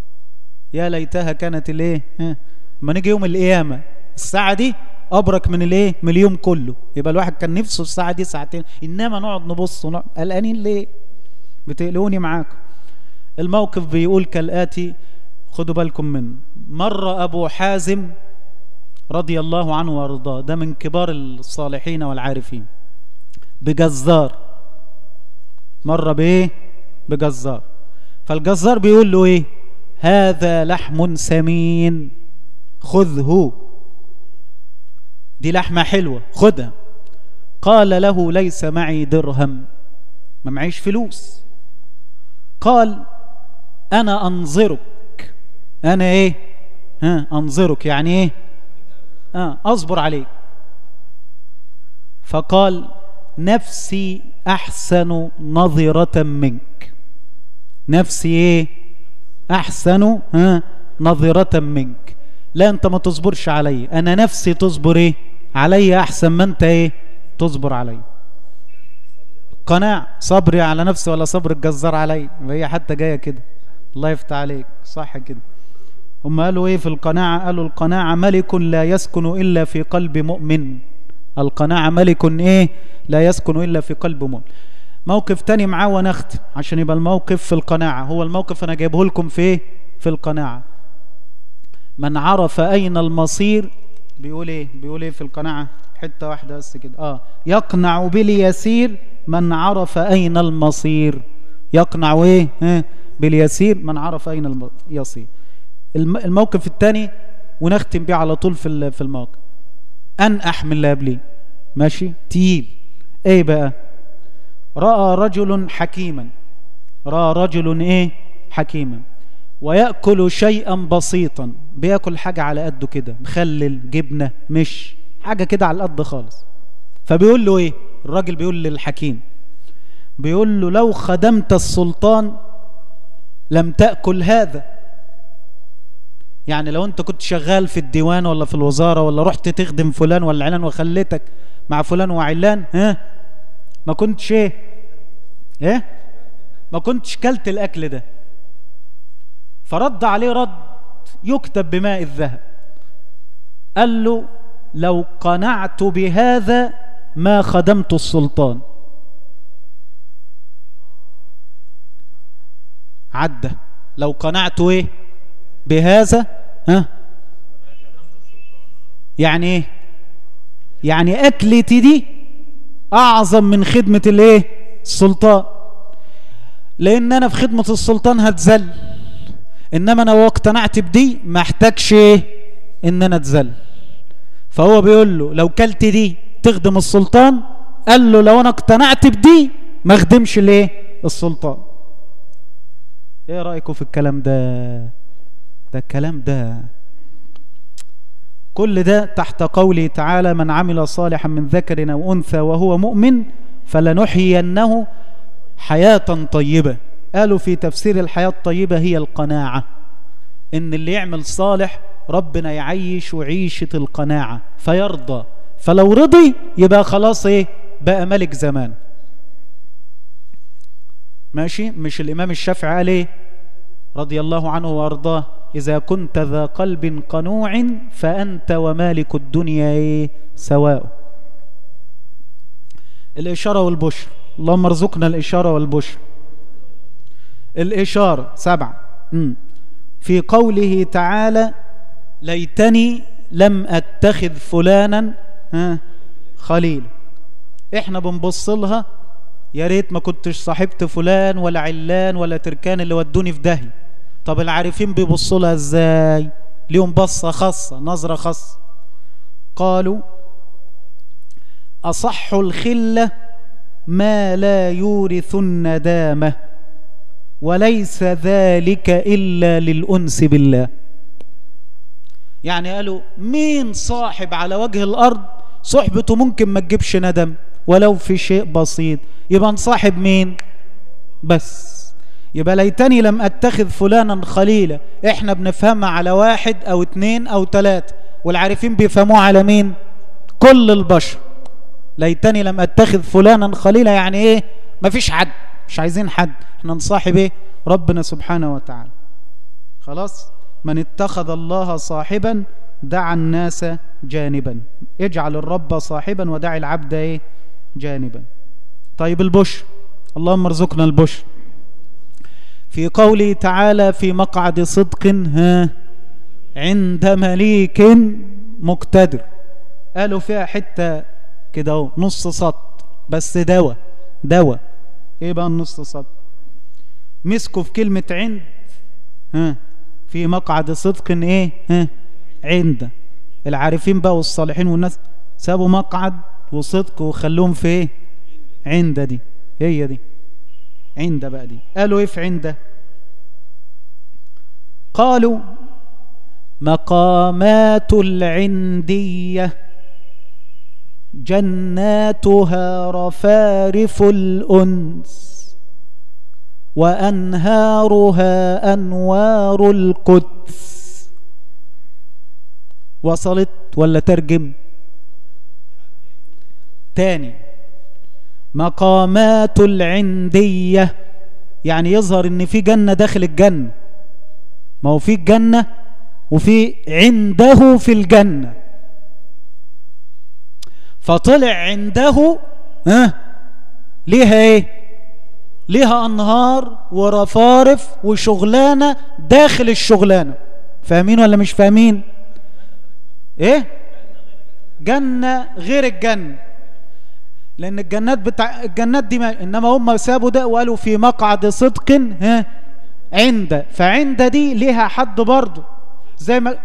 S1: يا ليتها كانت الإيه؟ ها؟ ما نيجي يوم القيامة الساعة دي أبرك من الإيه؟ من اليوم كله. يبقى الواحد كان نفسه الساعة دي ساعتين. إنما نقعد نبص ونقعد. قلقانين ليه؟ بتقلقوني معاكم الموقف بيقول كالآتي خدوا بالكم منه مر أبو حازم رضي الله عنه وأرضاه. ده من كبار الصالحين والعارفين. بجزار. مر بإيه؟ بجزار. فالجزار بيقول له إيه؟ هذا لحم سمين. خذه. دي لحمة حلوة. خذها قال له ليس معي درهم. ما معيش فلوس. قال أنا أنظرك. أنا إيه؟ ها أنظرك يعني إيه؟ آه أصبر عليك. فقال نفسي أحسن نظرة منك. نفسي إيه؟ أحسن ها نظرة منك. لا أنت ما تصبرش علي. أنا نفسي تصبر إيه؟ علي أحسن ما أنت إيه؟ تصبر علي. قناع صبري على نفسي ولا صبر الجزار علي؟ هي حتى جاية كده. الله يفتح عليك. صح كده. هم قالوا إيه في القناعة؟ قالوا القناعة ملك لا يسكن إلا في قلب مؤمن. القناعة ملك إيه؟ لا يسكن إلا في قلب مؤمن. موقف تاني معاه ونختم عشان يبقى الموقف في القناعة. هو الموقف أنا جايبه لكم في إيه؟ في القناعة. من عرف أين المصير بيقول إيه؟ بيقول إيه في القناعة؟ حتة واحدة بس كده. آه. يقنع باليسير من عرف أين المصير؟ يقنع ها؟ باليسير. من عرف أين المصير الموقف الثاني ونختم بيه على طول في في الموقف. أن أحمل اللي قبليه ماشي؟ تقيل. إيه بقى؟ رأى رجل حكيما. رأى رجل إيه؟ حكيما. ويأكل شيئا بسيطا. بيأكل حاجة على قده كده. مخلل جبنة مش. حاجة كده على القد خالص. فبيقول له إيه؟ الراجل بيقول للحكيم بيقول له لو خدمت السلطان لم تأكل هذا. يعني لو انت كنت شغال في الديوان ولا في الوزارة ولا رحت تخدم فلان ولا علان وخليتك مع فلان وعلان ها؟ ما كنتش إيه؟ إيه؟ ما كنتش كلت الأكل ده. فرد عليه رد يكتب بماء الذهب. قال له لو قنعت بهذا ما خدمت السلطان. عدى. لو قنعت إيه؟ بهذا ها؟ يعني إيه؟ يعني أكلتي دي أعظم من خدمة الإيه؟ السلطان. لأن أنا في خدمة السلطان هتذل. إنما أنا لو اقتنعت بدي ما احتاجش إيه؟ إن أنا أتذل. فهو بيقول له لو كلت دي تخدم السلطان؟ قال له لو أنا اقتنعت بدي ما اخدمش ليه السلطان. إيه رأيكم في الكلام ده؟ ده الكلام ده كل ده تحت قوله تعالى من عمل صالحا من ذكر أو أنثى وهو مؤمن فلنحيينه حياة طيبة. قالوا في تفسير الحياة الطيبة هي القناعة. إن اللي يعمل صالح ربنا يعيش وعيشة القناعة فيرضى. فلو رضي يبقى خلاص إيه؟ بقى ملك زمان. ماشي؟ مش الإمام الشافعي قال إيه؟ رضي الله عنه وأرضاه إذا كنت ذا قلب قنوع فأنت ومالك الدنيا إيه؟ سواء. الإشارة والبشر. اللهم ارزقنا الإشارة والبشر. الإشارة سبعة. في قوله تعالى ليتني لم أتخذ فلانا ها؟ خليل. إحنا بنبص لها يا ريت ما كنتش صاحبت فلان ولا علان ولا تركان اللي ودوني في داهية. طب العارفين بيبصوا لها إزاي؟ ليهم بصة خاصة نظرة خاصة. قالوا أصح الخلة ما لا يورث الندامة وليس ذلك إلا للأنس بالله. يعني قالوا مين صاحب على وجه الأرض صحبته ممكن ما تجيبش ندم ولو في شيء بسيط. يبقى نصاحب مين؟ بس. يبقى ليتني لم أتخذ فلانا خليلا. إحنا بنفهمها على واحد أو اتنين أو تلاتة والعارفين بيفهموها على مين؟ كل البشر. ليتني لم أتخذ فلانا خليلا. يعني إيه؟ مفيش حد. مش عايزين حد. إحنا نصاحب إيه؟ ربنا سبحانه وتعالى. خلاص؟ من اتخذ الله صاحبا دعا الناس جانبا. اجعل الرب صاحبا ودع العبد إيه؟ جانبا. طيب البشر اللهم ارزقنا البشر في قوله تعالى في مقعد صدق ها عند مليك مقتدر. قالوا فيها حتة كده أهو نص سط بس دواء دواء. إيه بقى النص سط مسكوا في كلمة عند ها في مقعد صدق إيه؟ ها عند العارفين بقى والصالحين والناس سابوا مقعد وصدق وخلوهم في إيه؟ عند دي هي دي عند بقى دي. قالوا إيه في عنده قالوا مقامات العندية جناتها رفارف الأنس وأنهارها أنوار القدس. وصلت ولا ترجم؟ تاني مقامات العندية. يعني يظهر إن في جنة داخل الجنة. ما هو في الجنة وفي عنده في الجنة. فطلع عنده ها؟ ليها إيه؟ ليها أنهار ورفارف وشغلانة داخل الشغلانة. فاهمين ولا مش فاهمين؟ إيه؟ جنة غير الجنة. لأن الجنات بتاع الجنات دي ما إنما هم سابوا ده وقالوا في مقعد صدق ها؟ عند. فعند دي ليها حد برضه. زي ما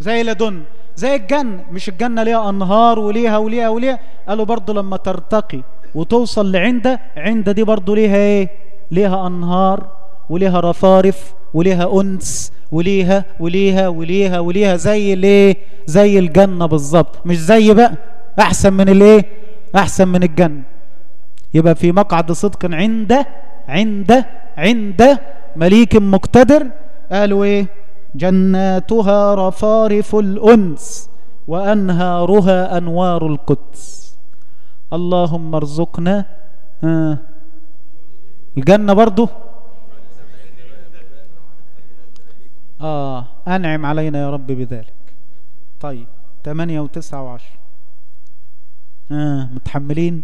S1: زي لدن زي الجنة. مش الجنة ليها أنهار وليها وليها وليها. قالوا برضو لما ترتقي وتوصل لعند عند دي برضو ليها إيه؟ ليها أنهار. وليها رفارف وليها أنس وليها وليها وليها وليها زي الايه زي الجنة بالظبط. مش زي بقى أحسن من الإيه؟ أحسن من الجنة. يبقى في مقعد صدق عند عند عند مليك مقتدر. قالوا إيه؟ جناتها رفارف الأنس وأنهارها أنوار القدس. اللهم ارزقنا آه. الجنة برضو؟ آه أنعم علينا يا رب بذلك. طيب ثمانية وتسعة وعشر آه متحملين؟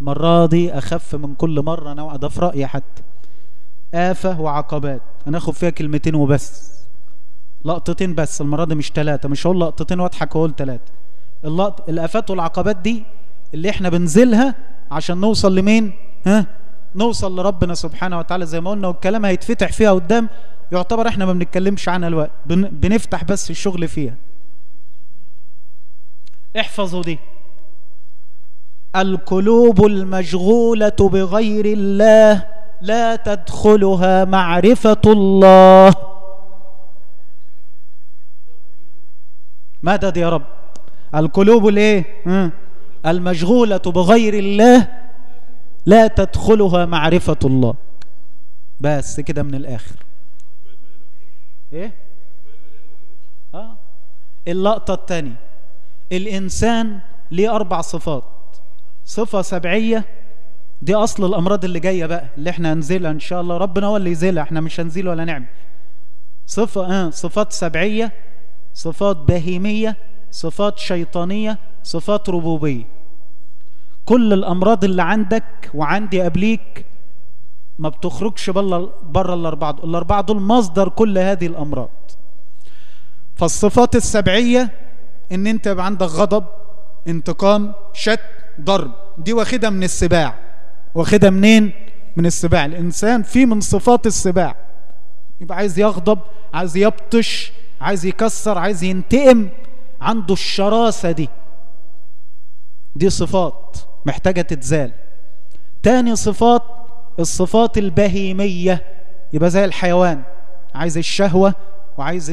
S1: المرة دي أخف من كل مرة أنا ده في رأيي حتى. آفة وعقبات. هناخد فيها كلمتين وبس. لقطتين بس. المرة دي مش ثلاثة مش هقول لقطتين واضحك واقول ثلاثة اللقط الآفات والعقبات دي اللي إحنا بنزلها عشان نوصل لمين؟ ها؟ نوصل لربنا سبحانه وتعالى زي ما قلنا والكلام هيتفتح فيها قدام. يعتبر إحنا ما بنتكلمش عنها الوقت. بن... بنفتح بس الشغل فيها. احفظوا دي. القلوب المشغولة بغير الله لا تدخلها معرفة الله. مدد يا رب؟ القلوب الإيه؟ المشغولة بغير الله لا تدخلها معرفة الله. بس كده من الآخر. إيه؟ آه. اللقطة الثانية. الإنسان ليه أربع صفات. صفة سبعية دي أصل الأمراض اللي جاية بقى اللي إحنا هنزلها إن شاء الله. ربنا هو اللي يزيلها إحنا مش هنزيل ولا نعمل. صفة آه صفات سبعية صفات بهيمية صفات شيطانية صفات ربوبية. كل الأمراض اللي عندك وعندي قبليك ما بتخرجش بره الأربعة دول. الأربعة دول مصدر كل هذه الأمراض. فالصفات السبعية إن أنت يبقى عندك غضب انتقام شت ضرب. دي واخدها من السباع. واخدها منين؟ من السباع. الإنسان فيه من صفات السباع. يبقى عايز يغضب عايز يبطش عايز يكسر عايز ينتقم عنده الشراسة دي. دي صفات. محتاجة تتزال. تاني صفات الصفات البهيمية. يبقى زي الحيوان. عايز الشهوة وعايز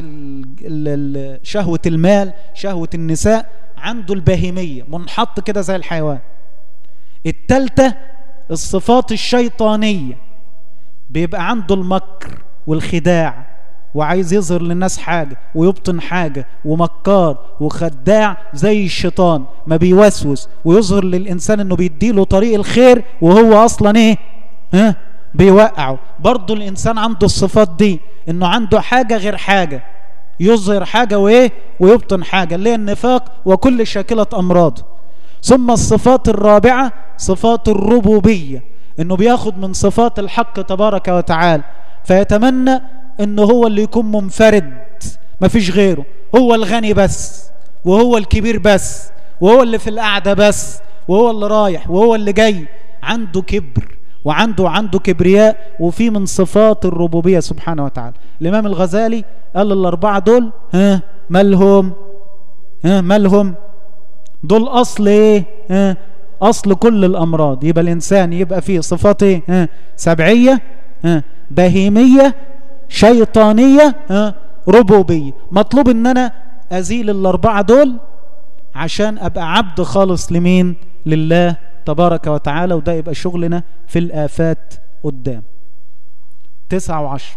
S1: شهوة المال شهوة النساء عنده البهيمية. منحط كده زي الحيوان. التالتة الصفات الشيطانية. بيبقى عنده المكر والخداع. وعايز يظهر للناس حاجة ويبطن حاجة ومكار وخداع زي الشيطان ما بيوسوس ويظهر للإنسان إنه بيديله طريق الخير وهو أصلا إيه؟ ها؟ بيوقعه. برضه الإنسان عنده الصفات دي إنه عنده حاجة غير حاجة يظهر حاجة وإيه؟ ويبطن حاجة اللي هي النفاق وكل شاكلة أمراض. ثم الصفات الرابعة صفات الربوبية إنه بياخد من صفات الحق تبارك وتعالى فيتمنى إنه هو اللي يكون منفرد. مفيش غيره. هو الغني بس وهو الكبير بس وهو اللي في القعدة بس وهو اللي رايح وهو اللي جاي. عنده كبر وعنده عنده كبرياء وفي من صفات الربوبية سبحانه وتعالى. الإمام الغزالي قال الأربعة دول ها مالهم؟ ها مالهم؟ دول أصل إيه؟ ها أصل كل الأمراض. يبقى الإنسان يبقى فيه صفات إيه؟ ها سبعية ها بهيمية شيطانية ربوبية. مطلوب إن أنا أزيل الأربعة دول عشان أبقى عبد خالص لمين؟ لله تبارك وتعالى وده يبقى شغلنا في الآفات قدام. تسعة وعشر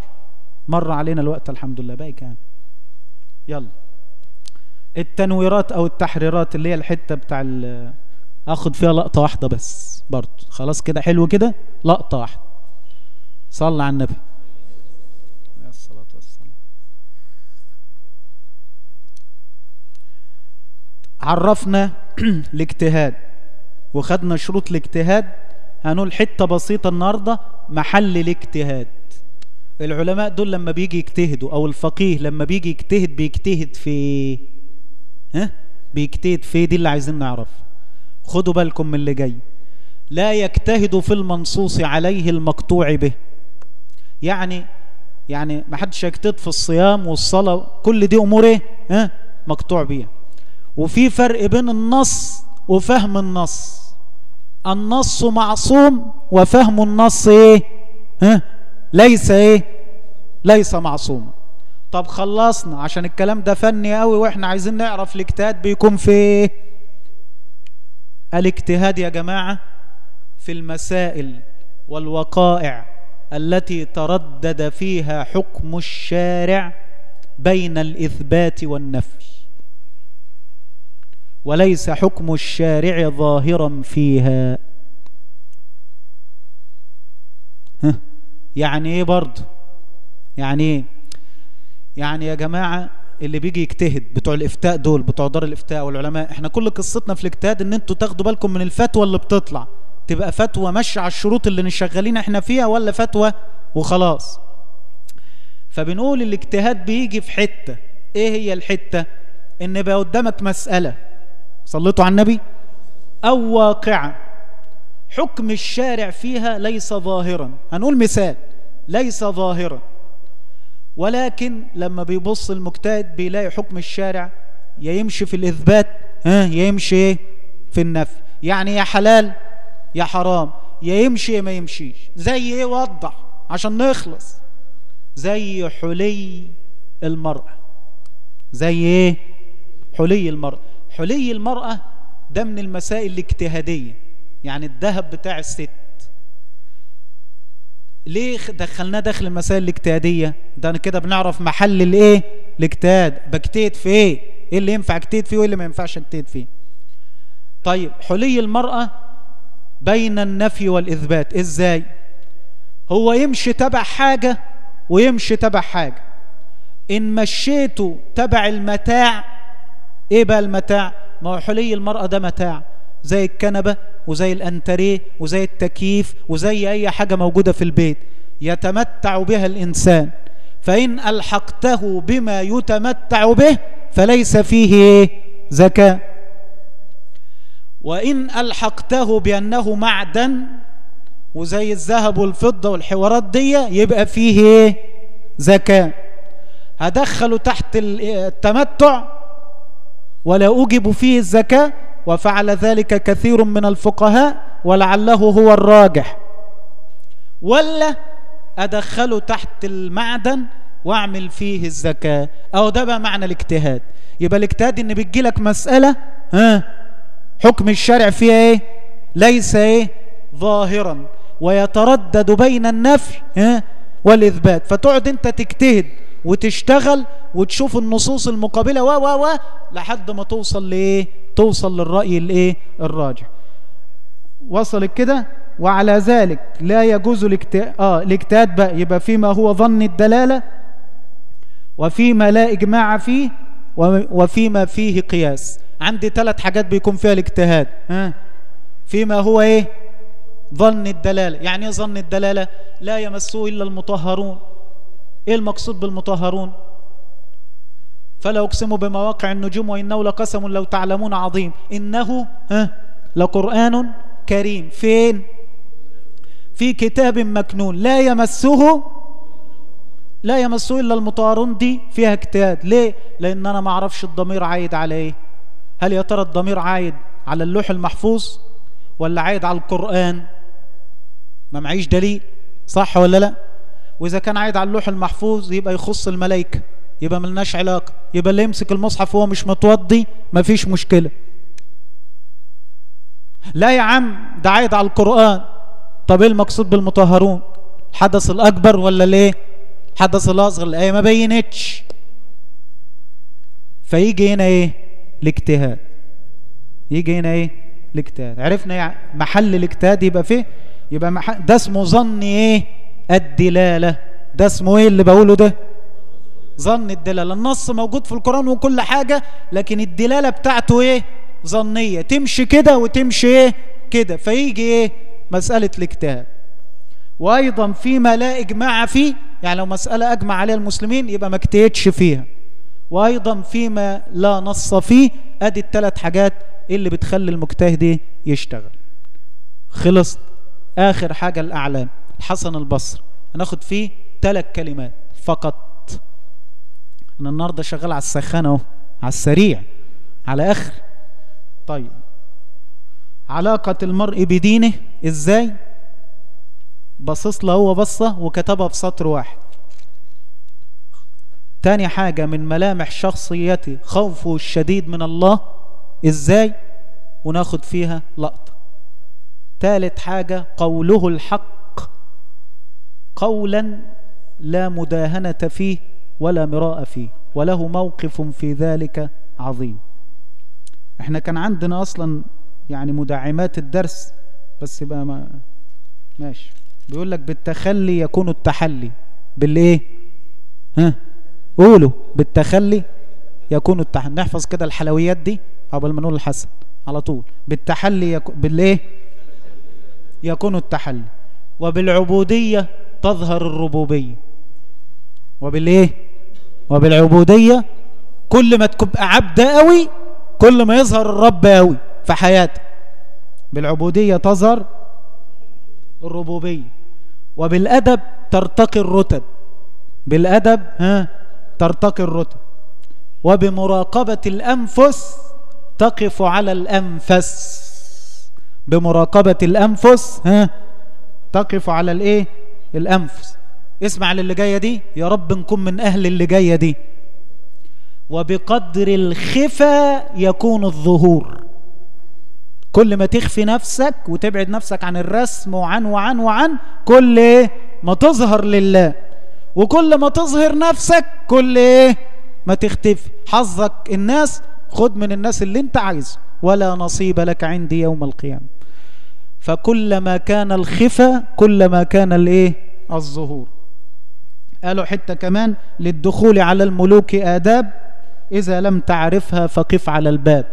S1: مر علينا الوقت الحمد لله. باقي كام؟ يلا. التنويرات أو التحريرات اللي هي الحتة بتاع آخد فيها لقطة واحدة بس برضه. خلاص كده حلو كده؟ لقطة واحدة. صلى على النبي. عرفنا <clears throat> الاجتهاد وخدنا شروط الاجتهاد. هنقول حتة بسيطة النهاردة محل الاجتهاد. العلماء دول لما بيجي يجتهدوا أو الفقيه لما بيجي يجتهد بيجتهد في ها؟ بيجتهد في دي اللي عايزين نعرف. خدوا بالكم من اللي جاي. لا يجتهد في المنصوص عليه المقطوع به. يعني يعني ما حدش يجتهد في الصيام والصلاة كل دي أمور إيه؟ ها؟ مقطوع بيها. وفي فرق بين النص وفهم النص. النص معصوم وفهم النص إيه؟ ها؟ ليس إيه؟ ليس معصوما طب خلصنا عشان الكلام ده فني قوي وإحنا عايزين نعرف الاجتهاد بيكون في إيه؟ الاجتهاد يا جماعة في المسائل والوقائع التي تردد فيها حكم الشارع بين الإثبات والنفي. وليس حكم الشارع ظاهرا فيها. ها يعني إيه برضه؟ يعني إيه؟ يعني يا جماعة اللي بيجي يجتهد بتوع الإفتاء دول بتوع دار الإفتاء والعلماء إحنا كل قصتنا في الاجتهاد إن أنتوا تاخدوا بالكم من الفتوى اللي بتطلع. تبقى فتوى ماشية على الشروط اللي شغالين إحنا فيها ولا فتوى وخلاص. فبنقول الاجتهاد بيجي في حتة. إيه هي الحتة؟ إن بقى قدامك مسألة. صليتوا على النبي؟ أو واقعة. حكم الشارع فيها ليس ظاهرا. هنقول مثال ليس ظاهرا. ولكن لما بيبص المجتهد بيلاقي حكم الشارع يا يمشي في الإثبات ها يا يمشي في النفي. يعني يا حلال يا حرام. يا يمشي يا ما يمشيش. زي إيه؟ وضح عشان نخلص. زي حلي المرأة. زي إيه؟ حلي المرأة. حلي المرأة ده من المسائل الاجتهادية. يعني الذهب بتاع الست. ليه دخلناه داخل المسائل الاجتهادية؟ ده أنا كده بنعرف محل الإيه؟ الاجتهاد. بجتهد في إيه؟ إيه اللي ينفع أجتهد فيه وإيه اللي ما ينفعش أجتهد فيه. طيب حلي المرأة بين النفي والإثبات. إزاي؟ هو يمشي تبع حاجة ويمشي تبع حاجة. إن مشيته تبع المتاع إيه بقى المتاع؟ ما هو حلي المرأة ده متاع. زي الكنبة وزي الأنتريه وزي التكييف وزي أي حاجة موجودة في البيت. يتمتع بها الإنسان. فإن ألحقته بما يتمتع به فليس فيه زكاة. وإن ألحقته بأنه معدن وزي الذهب والفضة والحوارات دي يبقى فيه زكاة. هدخله تحت التمتع ولا أوجب فيه الزكاة وفعل ذلك كثير من الفقهاء ولعله هو الراجح. ولا أدخله تحت المعدن وأعمل فيه الزكاة. أو ده بقى معنى الاجتهاد. يبقى الاجتهاد إن بتجي لك مسألة ها حكم الشرع فيها إيه؟ ليس إيه؟ ظاهرا. ويتردد بين النفي ها والإثبات. فتقعد أنت تجتهد. وتشتغل وتشوف النصوص المقابلة و و و لحد ما توصل لايه توصل للرأي الايه الراجح. وصلت كده؟ وعلى ذلك لا يجوز الاجتهاد آه الاجتهاد بقى. يبقى فيما هو ظن الدلالة وفيما لا إجماع فيه وفيما فيه قياس. عندي ثلاث حاجات بيكون فيها الاجتهاد. ها؟ فيما هو إيه؟ ظن الدلالة. يعني إيه ظن الدلالة؟ لا يمسه إلا المطهرون. إيه المقصود بالمطهرون؟ فلا أقسم بمواقع النجوم وإنه لقسم لو تعلمون عظيم. إنه ها لقرآن كريم. فين؟ في كتاب مكنون. لا يمسه لا يمسه إلا المطهرون. دي فيها اجتهاد. ليه؟ لأن أنا ما أعرفش الضمير عايد على إيه. هل يا ترى الضمير عايد على اللوح المحفوظ ولا عايد على القرآن؟ ما معيش دليل. صح ولا لا؟ وإذا كان عايد على اللوح المحفوظ يبقى يخص الملائكة يبقى ملناش علاقة يبقى اللي يمسك المصحف وهو مش متوضي مفيش مشكلة. لا يا عم ده عايد على القرآن. طب إيه المقصود بالمطهرون؟ الحدث الأكبر ولا ليه؟ الحدث الأصغر الآية ما بينتش. فيجي هنا إيه؟ الاجتهاد. يجي هنا إيه؟ الاجتهاد. عرفنا يعني محل الاجتهاد يبقى فيه؟ يبقى محل ده اسمه ظن إيه؟ الدلالة ده اسمه إيه اللي بقوله ده؟ ظن الدلالة. النص موجود في القرآن وكل حاجة لكن الدلالة بتاعته إيه؟ ظنية. تمشي كده وتمشي إيه؟ كده. فيجي إيه؟ مسألة الاجتهاد وأيضا فيما لا إجماع فيه يعني لو مسألة أجمع عليها المسلمين يبقى ما اجتهدش فيها. وأيضا فيما لا نص فيه أدي الثلاث حاجات اللي بتخلي المجتهد يشتغل. خلص آخر حاجة الأعلام. الحسن البصري هناخد فيه ثلاث كلمات فقط. أنا النهارده شغال على السخانة أهو على السريع على آخر. طيب. علاقة المرء بدينه إزاي؟ بصص له هو بصة وكتبها في سطر واحد. تاني حاجة من ملامح شخصيتي خوفه الشديد من الله إزاي؟ وناخد فيها لقطة. تالت حاجة قوله الحق قولا لا مداهنة فيه ولا مراء فيه وله موقف في ذلك عظيم. إحنا كان عندنا أصلا يعني مدعمات الدرس بس يبقى ما ماشي. بيقول لك بالتخلي يكون التحلي. بالإيه؟ ها؟ قولوا بالتخلي يكون التحلي. نحفظ كده الحلويات دي قبل ما نقول الحسن على طول. بالتحلي يكون بالإيه؟ يكون التحلي. وبالعبودية تظهر الربوبية. وبالإيه؟ وبالعبودية. كل ما تبقى عبد قوي كل ما يظهر الرب قوي في حياتك. بالعبودية تظهر الربوبية. وبالأدب ترتقي الرتب. بالأدب ها ترتقي الرتب. وبمراقبة الأنفس تقف على الأنفس. بمراقبة الأنفس ها تقف على الإيه؟ الأنفس. اسمع للي جاية دي. يا رب نكون من أهل اللي جاية دي. وبقدر الخفى يكون الظهور. كل ما تخفي نفسك وتبعد نفسك عن الرسم وعن وعن وعن كل إيه؟ ما تظهر لله. وكل ما تظهر نفسك كل إيه؟ ما تختفي. حظك الناس خد من الناس اللي انت عايزه. ولا نصيب لك عندي يوم القيامة. فكلما كان الخفى كلما كان الإيه؟ الظهور. قالوا حتة كمان للدخول على الملوك آداب إذا لم تعرفها فقف على الباب.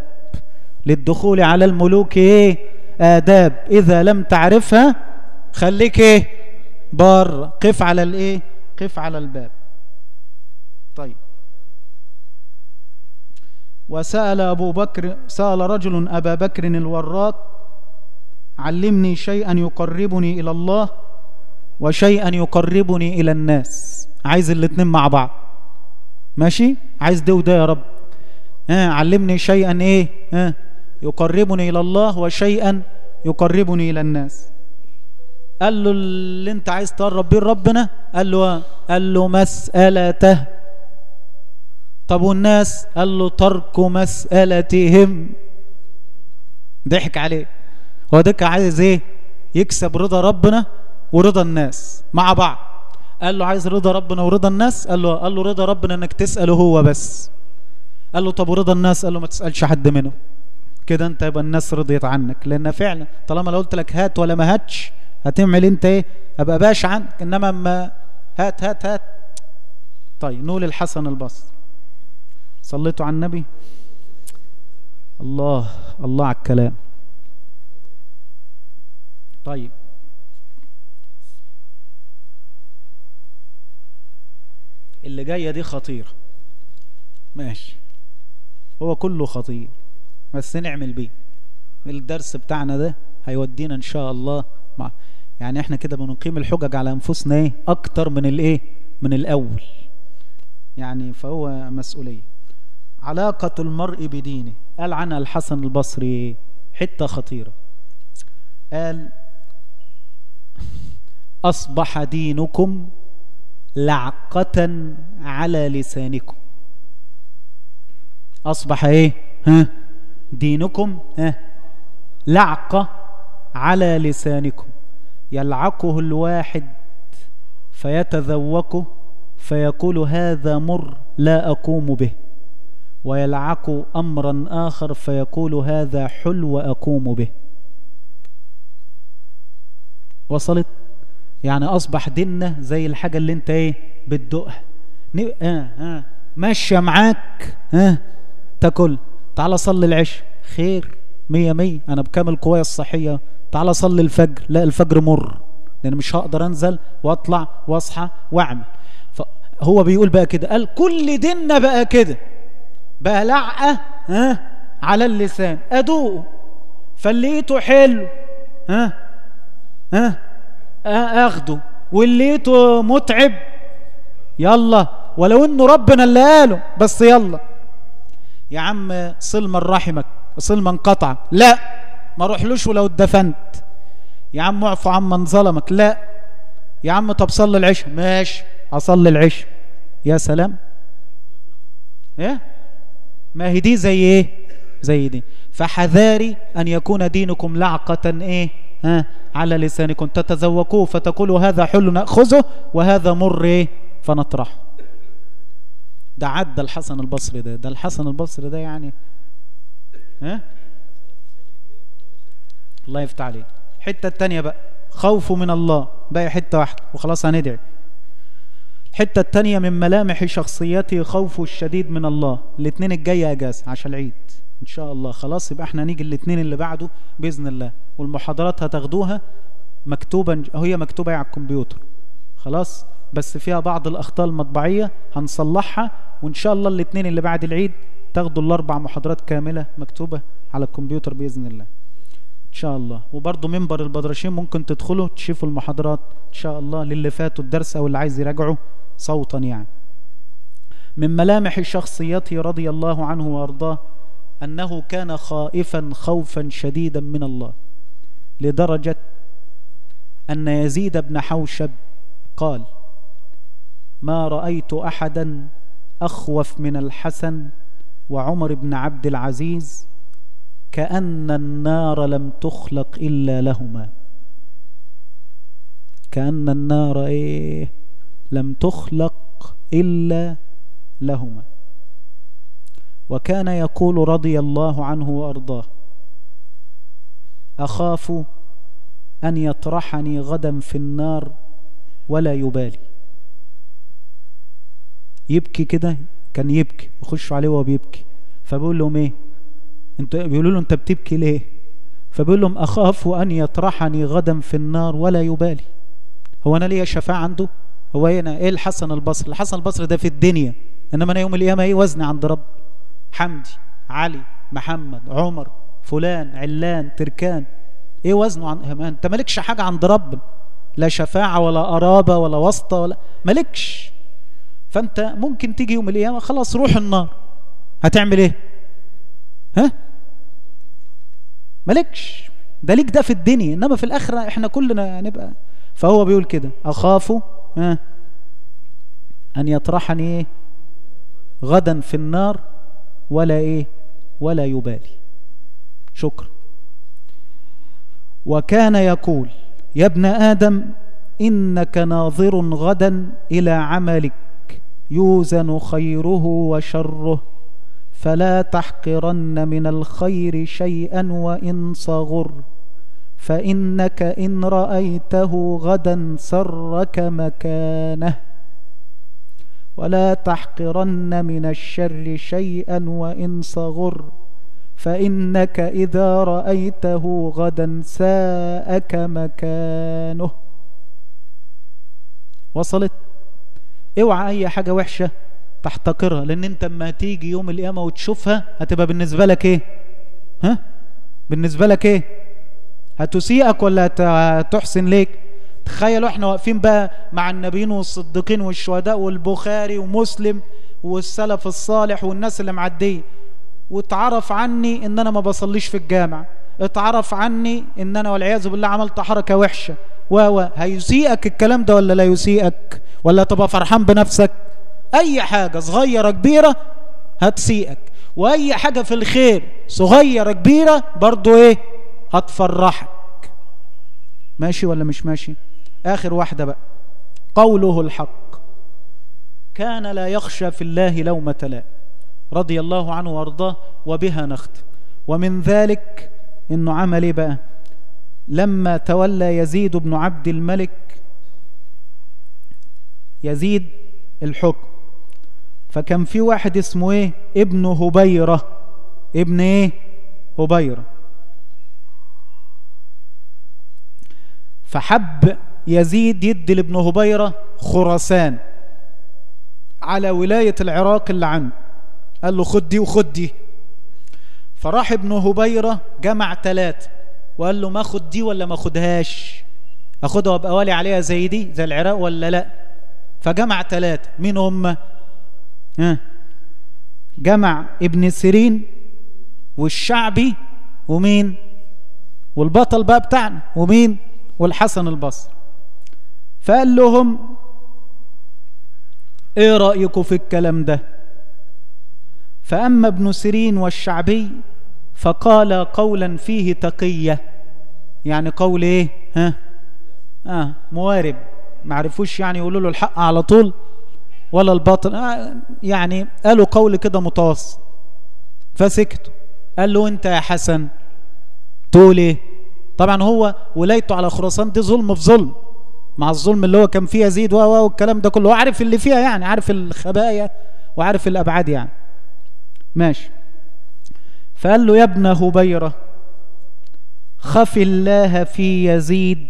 S1: للدخول على الملوك إيه؟ آداب. إذا لم تعرفها خليك إيه؟ بار. قف على الإيه؟ قف على الباب. طيب. وسأل أبو بكر سأل رجل أبا بكر الوراق علمني شيئا يقربني إلى الله؟ وشيئا يقربني إلى الناس. عايز الاتنين مع بعض. ماشي؟ عايز ده وده يا رب. ها علمني شيئا إيه؟ ها يقربني إلى الله وشيئا يقربني إلى الناس. قال له اللي أنت عايز تقرب بيه ربنا قال له قال له مسألته. طب والناس؟ قال له ترك مسألتهم. ضحك عليه. هو ده عايز إيه؟ يكسب رضا ربنا؟ ورضا الناس مع بعض. قال له عايز رضا ربنا ورضا الناس؟ قال له قال له رضا ربنا إنك تسأله هو بس. قال له طب ورضا الناس؟ قال له ما تسألش حد منهم. كده أنت يبقى الناس رضيت عنك. لأن فعلا طالما لو قلت لك هات ولا ما هاتش هتعمل أنت إيه؟ أبقى باش عنك. إنما اما هات هات هات. طيب نقول الحسن البصري. صليتوا على النبي؟ الله الله على الكلام. طيب. اللي جاية دي خطيره ماشي. هو كله خطير. بس نعمل بيه. الدرس بتاعنا ده هيودينا إن شاء الله مع يعني إحنا كده بنقيم الحجج على أنفسنا إيه؟ أكتر من الايه من الأول. يعني فهو مسؤولية. علاقة المرء بدينه. قال عنها الحسن البصري حتة خطيرة. قال <laughs> أصبح دينكم لعقة على لسانكم. أصبح إيه؟ ها؟ دينكم ها؟ لعقة على لسانكم. يلعقه الواحد فيتذوقه فيقول هذا مر لا أقوم به. ويلعق أمرا آخر فيقول هذا حلو أقوم به. وصلت؟ يعني أصبح ديننا زي الحاجة اللي انت إيه بتدوقها. آه آه. ماشية معاك ها آه. تاكل. تعال صلي العشاء. خير مية مية. أنا بكامل قوايا الصحية. تعال صلي الفجر. لا الفجر مر. لأن مش هقدر أنزل وأطلع وأصحى وأعمل. هو بيقول بقى كده. قال كل ديننا بقى كده. بقى لعقة ها على اللسان. أدوقه. فلقيته حلو ها ها أخده والليته متعب. يلا ولو إنه ربنا اللي قاله بس يلا. يا عم صل من رحمك صل من قطعك لا ما روحلوش ولو اتدفنت. يا عم اعفو عمن ظلمك. لا. يا عم طب صلي العشاء. ماشي أصلي العشاء. يا سلام. إيه؟ ما هي دي زي إيه؟ زي دي. فحذاري أن يكون دينكم لعقة. إيه؟ ها? على لسانكم. تتذوقوه فتقولوا هذا حلو نأخذه وهذا مر فنطرحه ده عدى الحسن البصري ده. ده الحسن البصري ده يعني ها؟ الله يفتح عليه الحته الثانية بقى. خوفه من الله. باقي حتة واحدة وخلاص هندعي. الحتة الثانية من ملامح شخصيته خوفه الشديد من الله. الاثنين الجاية إجازة عشان العيد. إن شاء الله. خلاص يبقى إحنا نيجي الاثنين اللي بعده بإذن الله. والمحاضرات هتاخدوها مكتوبه هي مكتوبة على الكمبيوتر. خلاص؟ بس فيها بعض الأخطاء المطبعية هنصلحها وإن شاء الله الاثنين اللي بعد العيد تاخدوا الأربع محاضرات كاملة مكتوبة على الكمبيوتر بإذن الله. إن شاء الله. وبرضه منبر البدرشين ممكن تدخلوا تشوفوا المحاضرات. إن شاء الله للي فاتوا الدرس أو اللي عايز يراجعه صوتا يعني. من ملامح شخصيته رضي الله عنه وأرضاه أنه كان خائفا خوفا شديدا من الله لدرجة أن يزيد بن حوشب قال ما رأيت احدا أخوف من الحسن وعمر بن عبد العزيز كأن النار لم تخلق إلا لهما. كأن النار إيه؟ لم تخلق إلا لهما. وكان يقول رضي الله عنه وأرضاه أخاف أن يطرحني غدا في النار ولا يبالي. يبكي كده؟ كان يبكي يخشوا عليه وهو بيبكي. فبيقول لهم إيه؟ انت بيقولوا له أنت بتبكي ليه؟ فبيقول لهم أخاف أن يطرحني غدا في النار ولا يبالي. هو أنا ليا شفاعة عنده؟ هو هنا إيه الحسن البصري؟ الحسن البصري ده في الدنيا إنما أنا يوم القيامة إيه وزني عند رب. حمدي علي محمد عمر فلان علان تركان. إيه وزنه عن أنت مالكش حاجة عند رب. لا شفاعة ولا قرابه ولا واسطة ولا مالكش. فأنت ممكن تيجي يوم القيامة خلاص روح النار. هتعمل إيه؟ ها؟ مالكش. ده ليك ده في الدنيا. إنما في الآخرة إحنا كلنا هنبقى. فهو بيقول كده أخاف ها؟ أن يطرحني غدا في النار ولا إيه؟ ولا يبالي. شكرا. وكان يقول يا ابن آدم إنك ناظر غدا إلى عملك يوزن خيره وشره فلا تحقرن من الخير شيئا وإن صغر فإنك إن رأيته غدا سرك مكانه. ولا تحقرن من الشر شيئا وإن صغر فإنك إذا رأيته غدا ساءك مكانه. وصلت؟ اوعى أي حاجة وحشة تحتقرها لأن أنت اما تيجي يوم القيامة وتشوفها هتبقى بالنسبة لك إيه؟ ها؟ بالنسبة لك إيه؟ هتسيئك ولا هتحسن ليك؟ تخيلوا إحنا واقفين بقى مع النبيين والصديقين والشهداء والبخاري ومسلم والسلف الصالح والناس اللي معدية. واتعرف عني إن أنا ما بصليش في الجامع. اتعرف عني إن أنا والعياذ بالله عملت حركة وحشة. و هيسيئك الكلام ده ولا لا يسيئك؟ ولا تبقى فرحان بنفسك؟ أي حاجة صغيرة كبيرة هتسيئك. وأي حاجة في الخير صغيرة كبيرة برضو إيه؟ هتفرحك. ماشي ولا مش ماشي؟ آخر واحدة بقى. قوله الحق. كان لا يخشى في الله لومة لائم رضي الله عنه وأرضاه وبها نختم ومن ذلك إنه عمل إيه بقى؟ لما تولى يزيد بن عبد الملك يزيد الحكم. فكان في واحد اسمه إيه؟ ابن هبيرة. ابن إيه؟ هبيرة. فحب يزيد يدي لابن هبيرة خراسان على ولاية العراق اللي عنده قال له خد دي وخد دي. فراح ابن هبيرة جمع ثلاثة وقال له ما خد دي ولا ما خدهاش؟ أخدها وأبقى والي عليها زي دي زي العراق ولا لأ؟ فجمع ثلاثة مين هم؟ ها؟ جمع ابن سيرين والشعبي ومين؟ والبطل بقى بتاعنا ومين؟ والحسن البصري. فقال لهم إيه رأيكم في الكلام ده؟ فأما ابن سيرين والشعبي فقال قولا فيه تقية يعني قول إيه؟ ها؟ آه موارب معرفوش يعني يقولوا له الحق على طول ولا الباطل. آه يعني قالوا قول كده متوسط. فسكتوا. قال له أنت يا حسن تقول إيه؟ طبعا هو ولايته على خراسان دي ظلم في ظلم. مع الظلم اللي هو كان فيه يزيد و والكلام ده كله. هو عارف اللي فيها يعني عارف الخبايا وعارف الأبعاد يعني. ماشي. فقال له يا ابن هبيرة خف الله في يزيد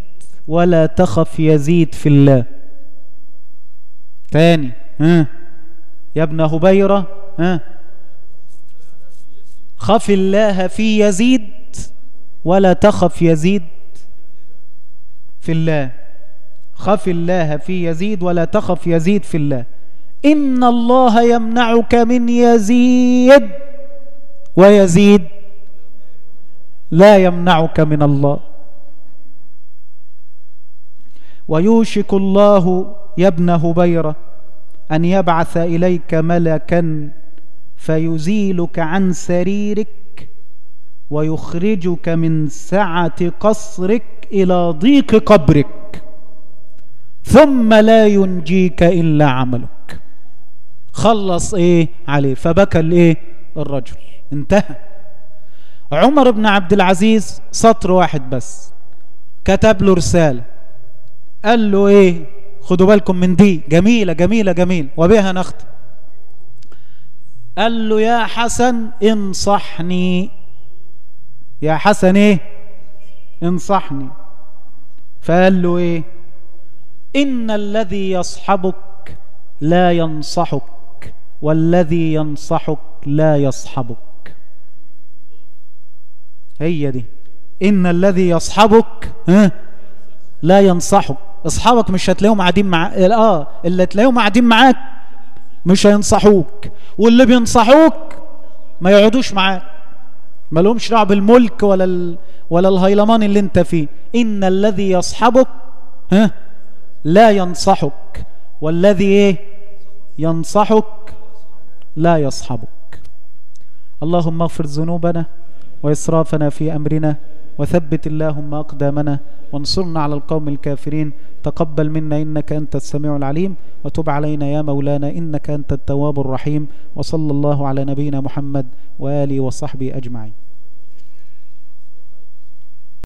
S1: ولا تخف يزيد في الله. تاني. ها؟ يا ابن هبيرة ها؟ خف الله في يزيد ولا تخف يزيد في الله. خف الله في يزيد ولا تخف يزيد في الله. إن الله يمنعك من يزيد ويزيد. لا يمنعك من الله. ويوشك الله يا ابن هبيرة أن يبعث إليك ملكا فيزيلك عن سريرك ويخرجك من سعة قصرك إلى ضيق قبرك. ثم لا ينجيك إلا عملك. خلص إيه عليه فبكى الإيه؟ الرجل. انتهى. عمر بن عبد العزيز سطر واحد بس. كتب له رسالة. قال له إيه؟ خدوا بالكم من دي. جميلة جميلة جميل. وبها نختم. قال له يا حسن انصحني. يا حسن إيه؟ انصحني. فقال له إيه؟ إن الذي يصحبك لا ينصحك والذي ينصحك لا يصحبك. هي دي. إن الذي يصحبك ها؟ لا ينصحك. أصحابك مش هتلاقيهم قاعدين مع آه اللي تلاقيهم قاعدين معاك مش هينصحوك. واللي بينصحوك ما يقعدوش معاك. ما لهمش دعوة بالملك ولا ال... ولا الهيلمان اللي انت فيه. إن الذي يصحبك ها؟ لا ينصحك. والذي إيه؟ ينصحك لا يصحبك. اللهم اغفر ذنوبنا وإسرافنا في أمرنا وثبت اللهم أقدامنا وانصرنا على القوم الكافرين. تقبل منا إنك أنت السميع العليم وتب علينا يا مولانا إنك أنت التواب الرحيم. وصلى الله على نبينا محمد وآله وصحبه أجمعين.